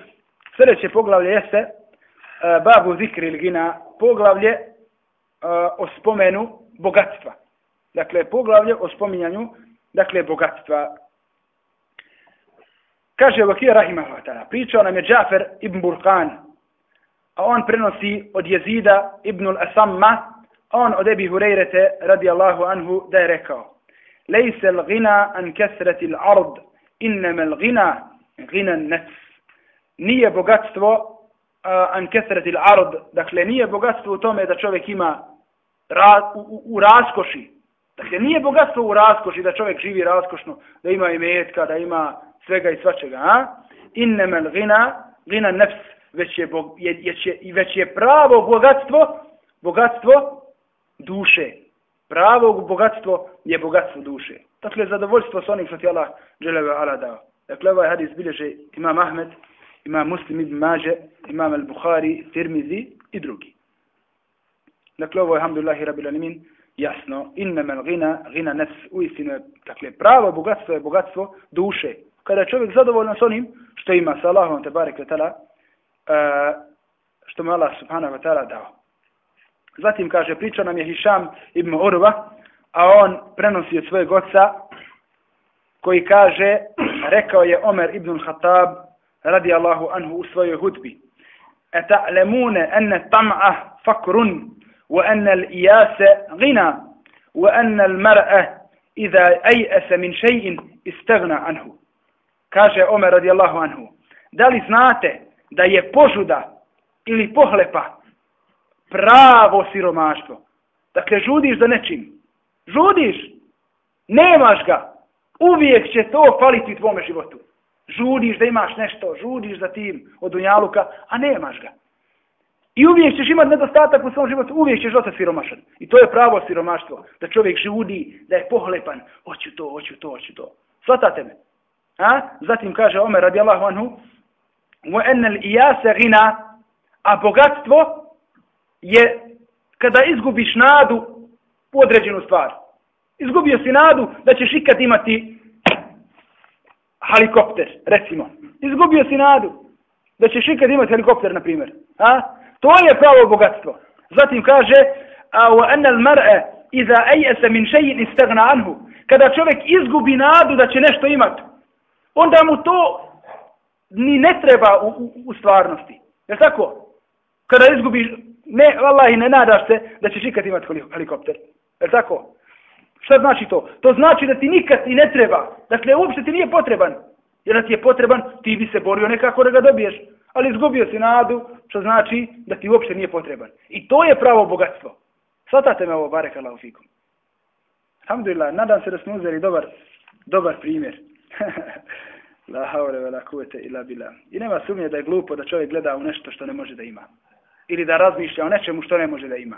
sljedeće poglavlje jeste uh, babu zikri ili gina, poglavlje uh, o spomenu bogatstva. Dakle, poglavlje o spominjanju, dakle, bogatstva. Kaže Vakija Rahimahatala, pričao nam je Džafer ibn Burkan, a on prenosi od jezida ibn al-Asamma, a on od Ebi Hureyrete, radijallahu anhu, da je rekao, Lejse l-gina an kesreti l-ard, innama l-gina, gina nefs nije bogatstvo uh, an kesretil arod, dakle nije bogatstvo u tome da čovjek ima ra, u, u, u raskoši. Dakle, nije bogatstvo u raskoši da čovjek živi raskošno, da ima imetka, da ima svega i svačega. A? Innemel gina, gina nefs, već je, bog, je, je, je, već je pravo bogatstvo, bogatstvo duše. Pravo bogatstvo je bogatstvo duše. Dakle, zadovoljstvo s onim što ti Allah dželeve ala dao. Dakle, ovaj hadis bilježe imam Ahmed, imam Muslim ibn Mađe, imam al-Bukhari, Tirmizi i drugi. Dakle, ovo je, alhamdulillahi, rabbil alimin, jasno, innama al-gina, gina nefs, uistinu je, dakle, pravo bogatstvo je bogatstvo duše. Kada je čovjek zadovoljan s onim što ima sa Allahom, te barek vetala, uh, eh, što mu Allah subhanahu wa ta'ala dao. Zatim kaže, priča nam je Hišam ibn Urva, a on prenosi od svojeg oca, koji kaže, rekao je Omer ibn Khattab, radi Allahu anhu u svojoj hudbi. E ta'lemune enne tam'a fakrun, wa enne l'ijase gina, wa enne l'mar'a iza aj'ese min šeji'in istegna anhu. Kaže Omer radi Allahu anhu, da li znate da je požuda ili pohlepa pravo siromaštvo? Dakle, žudiš za nečim. Žudiš! Nemaš ga! Uvijek će to faliti tvome životu žudiš da imaš nešto žudiš za tim od dunjaluka, a nemaš ga I uvijek ćeš imati nedostatak u svom životu, uvijek ćeš ostati siromašan. I to je pravo siromaštvo, da čovjek žudi, da je pohlepan, hoću to, hoću to, hoću to. Svatate me. A? Zatim kaže Omer radijallahu anhu, wa enel ijase gina, a bogatstvo je kada izgubiš nadu u određenu stvar. Izgubio si nadu da ćeš ikad imati helikopter, recimo. Izgubio si nadu da ćeš ikad imati helikopter, na primjer. A? To je pravo bogatstvo. Zatim kaže, a wa anna al-mar'a idha ayasa min shay'in istaghna anhu. Kada čovjek izgubi nadu da će nešto imati, onda mu to ni ne treba u, u, u stvarnosti. Je tako? Kada izgubiš, ne, vallahi, ne nadaš se da ćeš ikad imati helikopter. Je tako? Šta znači to? To znači da ti nikad i ne treba. Dakle, uopšte ti nije potreban. Jer da ti je potreban, ti bi se borio nekako da ga dobiješ ali izgubio si nadu, što znači da ti uopšte nije potreban. I to je pravo bogatstvo. Svatate me ovo, barek Allah fikum. Alhamdulillah, nadam se da smo uzeli dobar, dobar primjer. la haure vela kuvete ila bila. I nema sumnje da je glupo da čovjek gleda u nešto što ne može da ima. Ili da razmišlja o nečemu što ne može da ima.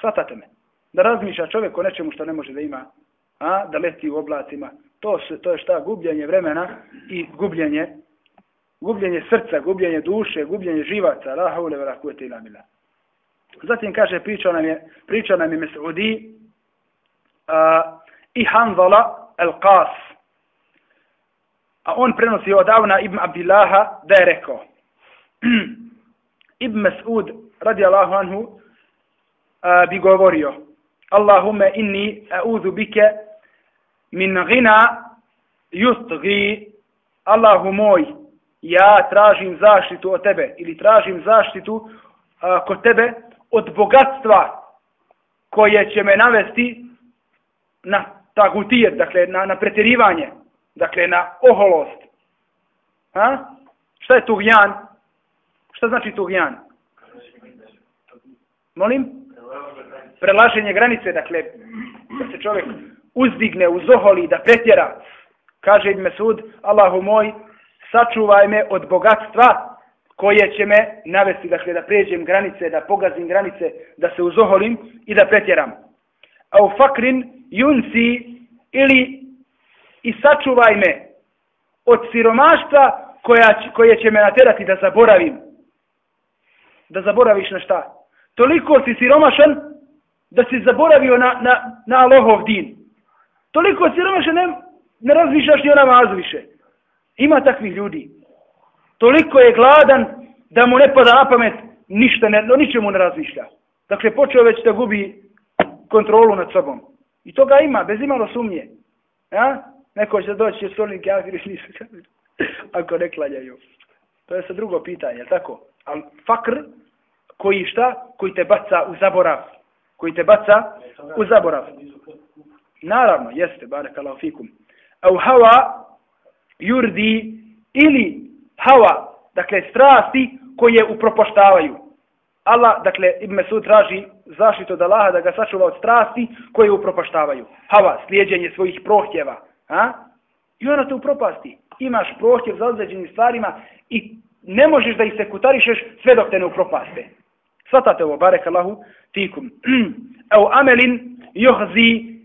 Svatate me. Da razmišlja čovjek o nečemu što ne može da ima. A, da leti u oblacima. To, se, to je šta? Gubljenje vremena i gubljenje gubljenje srca, gubljenje duše, gubljenje živaca, la haule vera kuvvete ila billah. Zatim kaže, pričao nam je, pričao nam je Mesudi uh, i Hanzala al-Qas. A on prenosi od Avna ibn Abdillaha da je rekao, Ibn Mas'ud, radijallahu anhu, uh, bi govorio, Allahumme inni a'udhu bike min gina yustgi Allahu moj, ja tražim zaštitu od tebe ili tražim zaštitu a, kod tebe od bogatstva koje će me navesti na tagutije, dakle na, na pretjerivanje, dakle na oholost. Ha? Šta je tugjan? Šta znači tugjan? Molim? Prelaženje granice, dakle, da se čovjek uzdigne, uzoholi, da pretjera. Kaže Ibn Mesud, Allahu moj, sačuvaj me od bogatstva koje će me navesti, dakle, da pređem granice, da pogazim granice, da se uzoholim i da pretjeram. A u fakrin junci ili i sačuvaj me od siromaštva koja, koje će me naterati da zaboravim. Da zaboraviš na šta? Toliko si siromašan da si zaboravio na, na, na Allahov din. Toliko siromašan ne, ne razmišljaš ni o namazu više. Ima takvih ljudi. Toliko je gladan da mu ne pada na pamet ništa, ne, no ničemu ne razmišlja. Dakle, počeo već da gubi kontrolu nad sobom. I to ga ima, bez imalo sumnje. Ja? Neko će doći, će stolni kafir ili nisu ako ne klanjaju. To je sa drugo pitanje, tako? Al fakr, koji šta? Koji te baca u zaborav. Koji te baca u zaborav. Naravno, jeste, barek Allah fikum. Au u hava, jurdi ili hawa, dakle strasti koje upropoštavaju. Allah, dakle, Ibn Mesud traži zaštitu od Allaha da ga sačuva od strasti koje upropaštavaju. Hava, slijedjenje svojih prohtjeva. A? I ona te upropasti. Imaš prohtjev za određenim stvarima i ne možeš da ih sekutarišeš sve dok te ne upropaste. Svatate ovo, barek Allahu, tikum. Evo, amelin johzi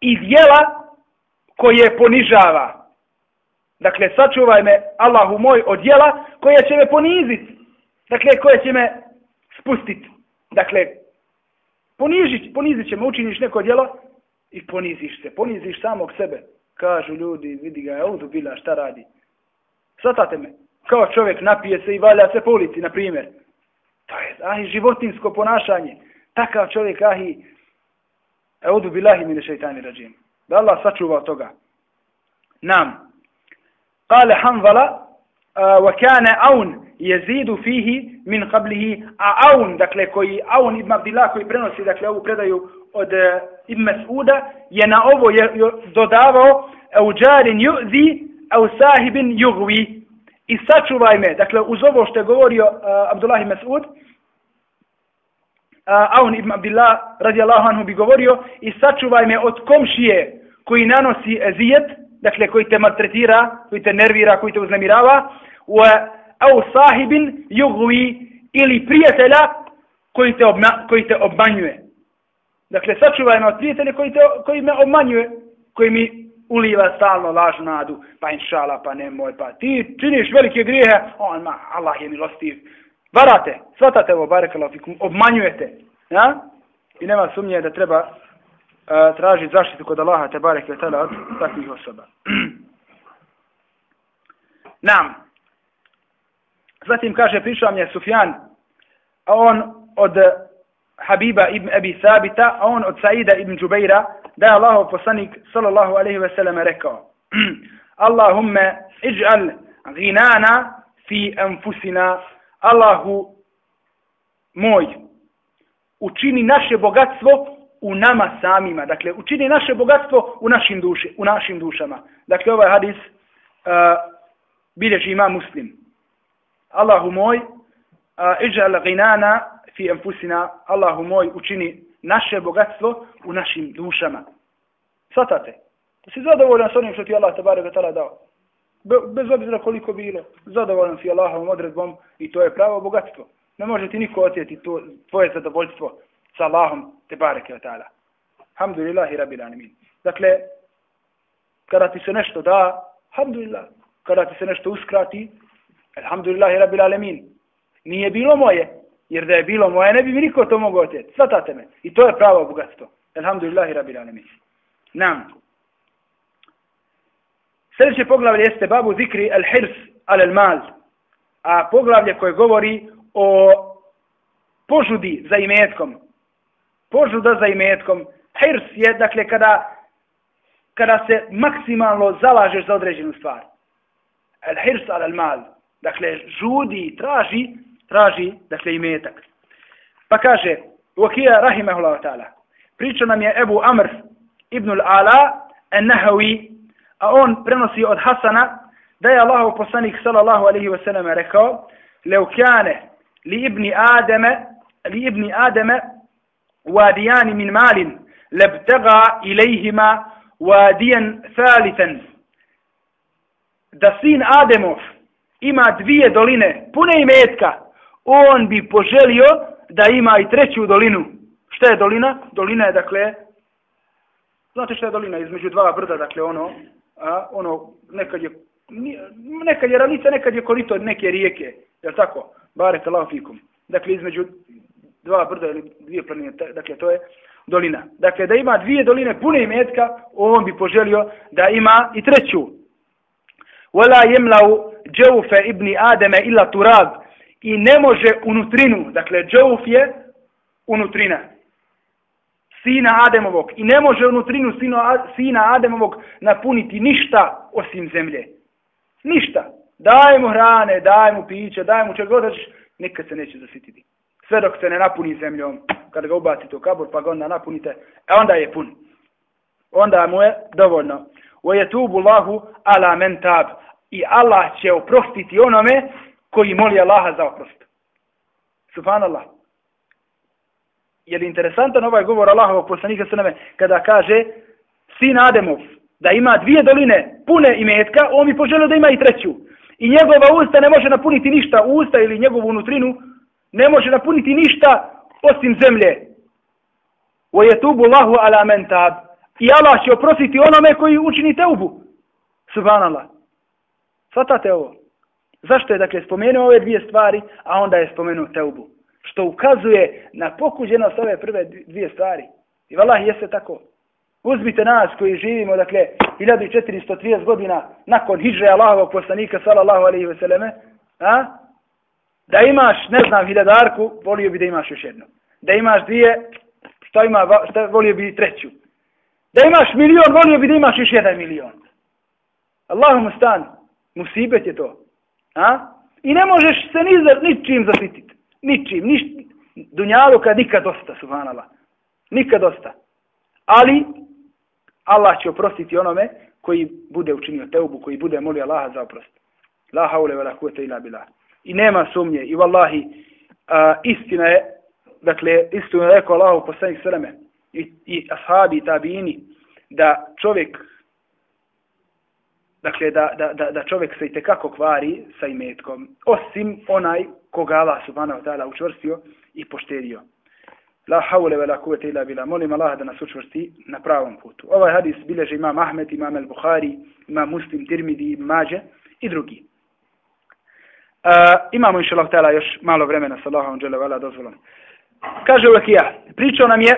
i dijela koje ponižava Dakle, sačuvaj me, Allahu moj, od djela koje će me poniziti. Dakle, koje će me spustiti. Dakle, ponižit, ponizit će me, učiniš neko djelo i poniziš se. Poniziš samog sebe. Kažu ljudi, vidi ga, je ovdje bila, šta radi. Svatate me. Kao čovjek napije se i valja se po ulici, na primjer. To je, ahi, životinsko ponašanje. Takav čovjek, ahi, Eudu bilahi mine šeitani rađim. Da Allah sačuva toga. Nam. Kale Hanvala, wa kane aun jezidu fihi min qablihi, a aun, dakle, koji, aun ibn Abdillah koji prenosi, dakle, ovu predaju od uh, ibn Mas'uda, je na ovo je, je dodavao jarin yu'zi au sahibin yughwi I sačuvaj me, dakle, uz ovo što je govorio uh, Abdullah ibn Mas'ud, uh, Aun ibn Abdillah radijallahu anhu bi govorio i sačuvaj me od komšije koji nanosi ezijet, dakle koji te maltretira, koji te nervira, koji te uznemirava, u au sahibin jugui ili prijatelja koji te, obma, koji te obmanjuje. Dakle, sačuvaj me od prijatelja koji, te, koji me obmanjuje, koji mi uliva stalno lažnu nadu, pa inšala, pa nemoj, pa ti činiš velike grijehe, on ma, Allah je milostiv, varate, svatate ovo, barekala fikum, obmanjujete, ja? I nema sumnje da treba e, uh, tražiti zaštitu kod Allaha, te bareke tala od takvih osoba. Nam. Zatim kaže, prišao mi je Sufjan, a on od Habiba ibn Abi Sabita, a on od Saida ibn Džubeira, da je Allahov poslanik, sallallahu alaihi ve sellem, rekao, Allahumme ij'al ghinana fi anfusina Allahu moj, učini naše bogatstvo u nama samima. Dakle, učini naše bogatstvo u našim, duši, u našim dušama. Dakle, ovaj hadis uh, bilježi ima muslim. Allahu moj, uh, iđala ghinana fi enfusina, Allahu moj, učini naše bogatstvo u našim dušama. Svatate. Da si zadovoljan s onim što ti Allah tabare vatala dao. Be, bez obzira koliko bilo, zadovoljan si Allahovom odredbom i to je pravo bogatstvo. Ne može ti niko otjeti to, tvoje zadovoljstvo sa Allahom te bareke vatala. ta'ala. Rabbil alamin. Dakle, kada ti se nešto da, alhamdulillah. Kada ti se nešto uskrati, alhamdulillahi rabbil alamin. Nije bilo moje, jer da je bilo moje, ne bi mi niko to mogo otjeti. Svatate me. I to je pravo bogatstvo. Elhamdulillahi rabbil alamin. Nam. Sljedeće poglavlje jeste babu zikri al-hirs al-mal. A poglavlje koje govori o požudi za imetkom. Požuda za imetkom. Hirs je, dakle, kada, kada se maksimalno zalažeš za određenu stvar. El hirs al al mal. Dakle, žudi, traži, traži, dakle, imetak. Pa kaže, Vakija rahimahullahu ta'ala, priča nam je Ebu Amr ibn al-Ala en-Nahawi, a on prenosi od Hasana, da je Allahov poslanik sallallahu alaihi wa sallam rekao, leukjane لابن آدم لابن آدم واديان من مال لابتغى إليهما واديا ثالثا da sin Ademov ima dvije doline pune imetka, on bi poželio da ima i treću dolinu. Šta je dolina? Dolina je, dakle, znate šta je dolina? Između dva brda, dakle, ono, a, ono, nekad je, nekad je ravnica, nekad je korito neke rijeke, je tako? barek Allah fikum. Dakle, između dva brda ili dvije planine, dakle, to je dolina. Dakle, da ima dvije doline pune imetka, on bi poželio da ima i treću. Wala jemlau džaufe ibni Ademe illa turab. I ne može unutrinu, dakle, džouf je unutrina. Sina Ademovog. I ne može unutrinu sino, sina Ademovog napuniti ništa osim zemlje. Ništa daj mu hrane, daj mu piće, daj mu čega god daš, nikad se neće zasititi. Sve dok se ne napuni zemljom, kada ga ubacite u kabur, pa ga onda napunite, e onda je pun. Onda mu je dovoljno. O je tubu lahu ala mentab. I Allah će oprostiti onome koji moli Allaha za oprost. Subhanallah. Je li interesantan ovaj govor Allahovog poslanika sveme kada kaže sin Ademov da ima dvije doline pune imetka, on mi poželio da ima i treću i njegova usta ne može napuniti ništa, usta ili njegovu unutrinu, ne može napuniti ništa osim zemlje. Wa yatubu Allahu ala man tab. I Allah će oprostiti onome koji učini teubu. Subhanallah. Svatate ovo? Zašto je dakle spomenuo ove dvije stvari, a onda je spomenuo teubu? Što ukazuje na pokuđenost ove prve dvije stvari. I vallahi jeste tako. Uzmite nas koji živimo, dakle, 1430 godina nakon hijdže Allahovog poslanika, sallallahu alaihi ve selleme, a? da imaš, ne znam, hiljadarku, volio bi da imaš još jednu. Da imaš dvije, što ima, što volio bi treću. Da imaš milion, volio bi da imaš još jedan milion. Allahum stan, musibet je to. A? I ne možeš se ni za, ničim zasititi. Ničim, niš, dunjaluka nikad dosta, subhanallah. Nikad dosta. Ali, Allah će oprostiti onome koji bude učinio teubu, koji bude molio Allaha za oprost. La haule vela kuvete ila bila. I nema sumnje. I vallahi, a, istina je, dakle, istina je rekao Allahu poslanih sveme i, i ashabi i tabini, da čovjek dakle, da, da, da, da čovjek se i tekako kvari sa imetkom, osim onaj koga Allah subhanahu wa ta'ala učvrstio i poštedio. La haule ve la kuvete ila bila. Molim Allah da nas učvrsti na pravom putu. Ovaj hadis bileže imam Ahmed, imam El Bukhari, imam Muslim, Tirmidi, Mađe i drugi. Uh, imamo inša Allah ta'ala još malo vremena sa Allahom džele vala dozvolom. Kaže Uvekija, pričao nam je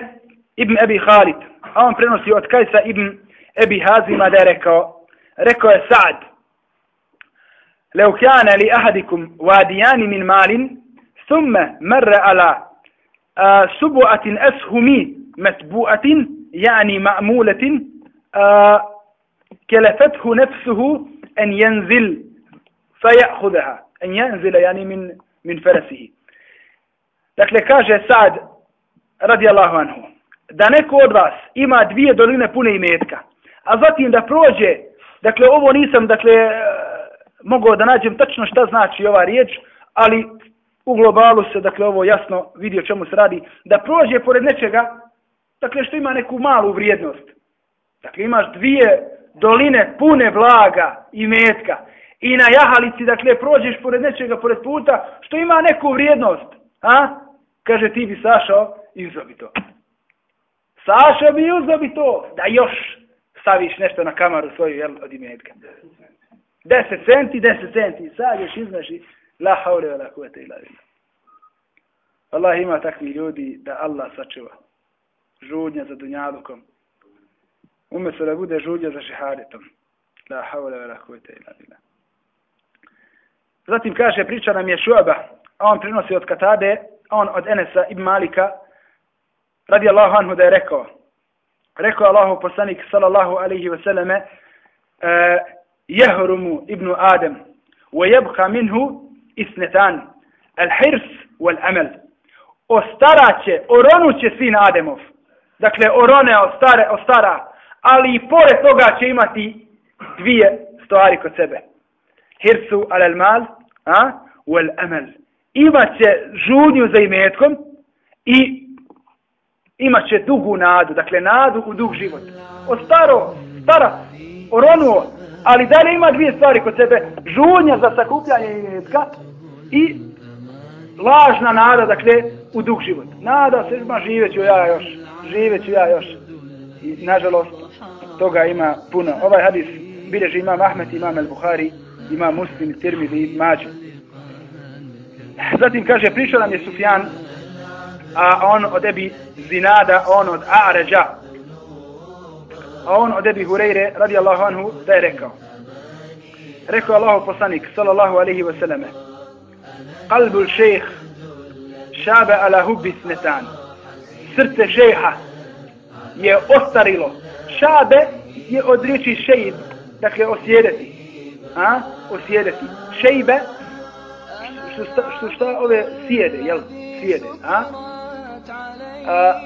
Ibn Ebi Khalid, a on prenosi od Kajsa Ibn Ebi Hazima da je rekao, rekao je Sa'd, لو كان لأحدكم واديان من مال ثم مر على سبعة أسهم متبوءة يعني مأمولة كلفته نفسه أن ينزل فيأخذها أن ينزل يعني من من فرسه Dakle, kaže Sad, radi Allahu anhu, da neko od vas ima dvije doline pune imetka, a zatim da prođe, dakle, ovo nisam, dakle, e, mogao da nađem tačno šta znači ova riječ, ali u globalu se, dakle, ovo jasno vidi o čemu se radi, da prođe pored nečega, dakle, što ima neku malu vrijednost. Dakle, imaš dvije doline pune blaga i metka i na jahalici, dakle, prođeš pored nečega, pored puta, što ima neku vrijednost, a? Kaže, ti bi sašao i to. Sašao bi i uzao to, da još staviš nešto na kamaru svoju, jel, od imetka. 10 centi, 10 centi, sad još izmeš i La haule wa la kuvete ila ila. Allah ima takvi ljudi da Allah sačuva. Žudnja za dunjalukom. Umesto da bude žudnja za šehadetom. La haule wa la kuvete ila ila. Zatim kaže, priča nam je šuaba, a on prinosi od Katade, on od Enesa ibn Malika, radi Allahu anhu da je rekao, rekao Allahov poslanik sallallahu alaihi ve selleme uh, e, jehrumu ibnu Adem, wa jebha minhu isnetan, al hirs wal amel. Ostaraće, oronuće sin Ademov. Dakle, orone ostare, ostara, ali i pored toga će imati dvije stvari kod sebe. Hirsu al al mal, a, wal amel. Imaće žudnju za imetkom i imaće dugu nadu, dakle nadu u dug život. Ostaro, stara, oronuo, ali dalje ima dvije stvari kod sebe. Žudnja za sakupljanje imetka i lažna nada, dakle, u dug život. Nada se, ma živeću ja još, živeću ja još. I, nažalost, toga ima puno. Ovaj hadis bilježi imam Ahmet, imam El Buhari, imam Muslim, Tirmidhi Mađe. Zatim kaže, prišao nam je Sufjan, a on od Ebi Zinada, on od Aređa. A on od Ebi Hureyre, radi anhu, da je rekao. Rekao Allahu poslanik, sallallahu alaihi wa sallame, Qalbul šejh, šabe ala hubi snetan. Srce šejha je ostarilo. Šabe je od riječi šejid, dakle osjedeti. A? Osjedeti. Šejbe, što, što, što, što ove sjede, jel? Sjede, a? A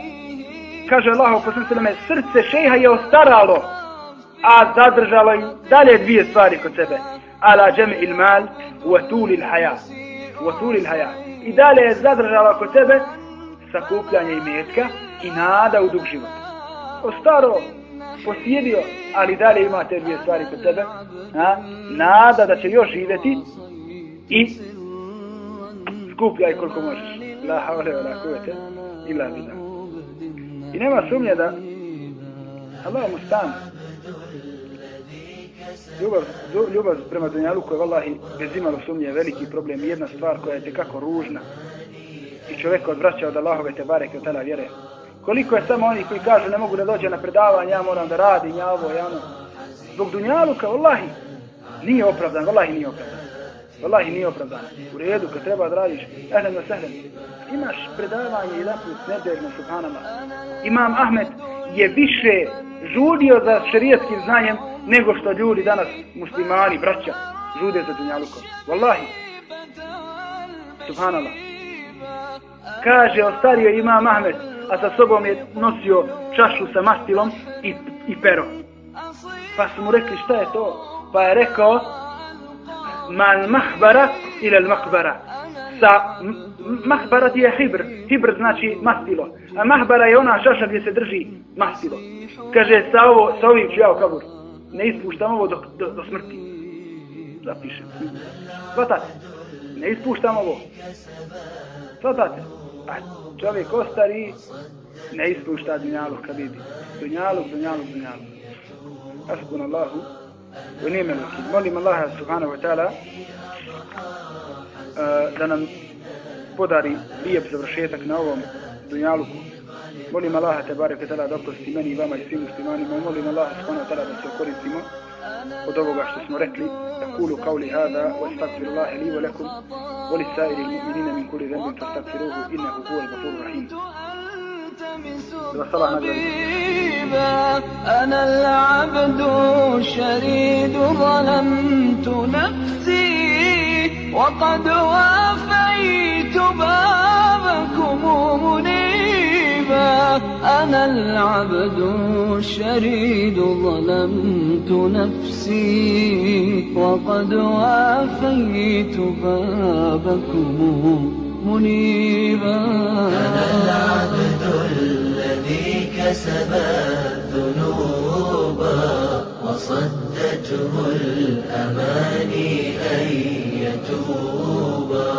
kaže Allah, posljedno srce šeha je ostaralo, a zadržalo i dalje dvije stvari kod sebe. Ala džem il mal, wa tul il hayat wasuli haja. I dalje je zadržala kod sebe sakupljanje i i nada u dug život. Ostaro, posjedio, ali dalje ima te dvije stvari kod sebe. A? Nada da će još živjeti i skupljaj koliko možeš. La haule wa la kuvete illa bila. I nema sumnje da Allah mu stan ljubav, ljubav prema Dunjaluku je vallahi bez imalo sumnje veliki problem. Jedna stvar koja je tekako ružna i čovjek odvraća od Allahove te bareke od tada vjere. Koliko je samo oni koji kažu ne mogu da dođe na predavanje, ja moram da radim, ja ovo, ja ono. Zbog Dunjaluka, vallahi, nije opravdan, vallahi nije opravdan. Wallahi nije opravdan. U redu, kad treba da radiš, ehlen na sehlen. Imaš predavanje jedan put nedeljno, subhanama. Imam Ahmed je više žudio za šerijetskim znanjem nego što ljudi danas, muslimani, braća, žude za dunjalukom. Wallahi. Subhanallah. Kaže, ostario Imam Ahmed, a sa sobom je nosio čašu sa mastilom i, i pero. Pa su mu rekli šta je to? Pa je rekao, mal mahbara ila al makbara sa mahbara ti je hibr. Hibr znači mastilo. A mahbara je ona šaša gdje se drži mastilo. Kaže sa ovo sa ovim ću ja u kabur. Ne ispuštam ovo do, do, do smrti. Zapišem svatate ne ispuštam ovo. Svatate a čovjek ostari ne ispušta dunjaluk kad vidi. Dunjaluk, dunjaluk, dunjaluk. Asbun Allahu u nime wakil. Molim Allaha subhanahu wa ta'ala e, da nam podari lijep završetak na ovom dunjaluku. Molim Allaha te barek ta'ala da oprosti meni i vama i svim muslimanima. Molim Allaha subhanahu wa ta'ala da se okoristimo od ovoga što smo rekli. Kulu kauli hada wa stakfiru Allahe li wa lakum wa li sairi mu'minina min kuli zembin fa stakfiruhu, innahu huwa al-gafuru rahim. أنا العبد الشريد ظلمت نفسي وقد وافيت بابكم منيبا. أنا العبد الشريد ظلمت نفسي وقد وافيت بابكم منيبا. أنا العبد الذي كسب الذنوب وصدته الأماني أن يتوبا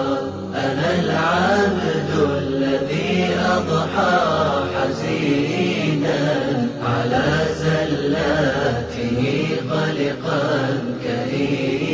أنا العبد الذي أضحى حزينا على زلاته قلقا كريما.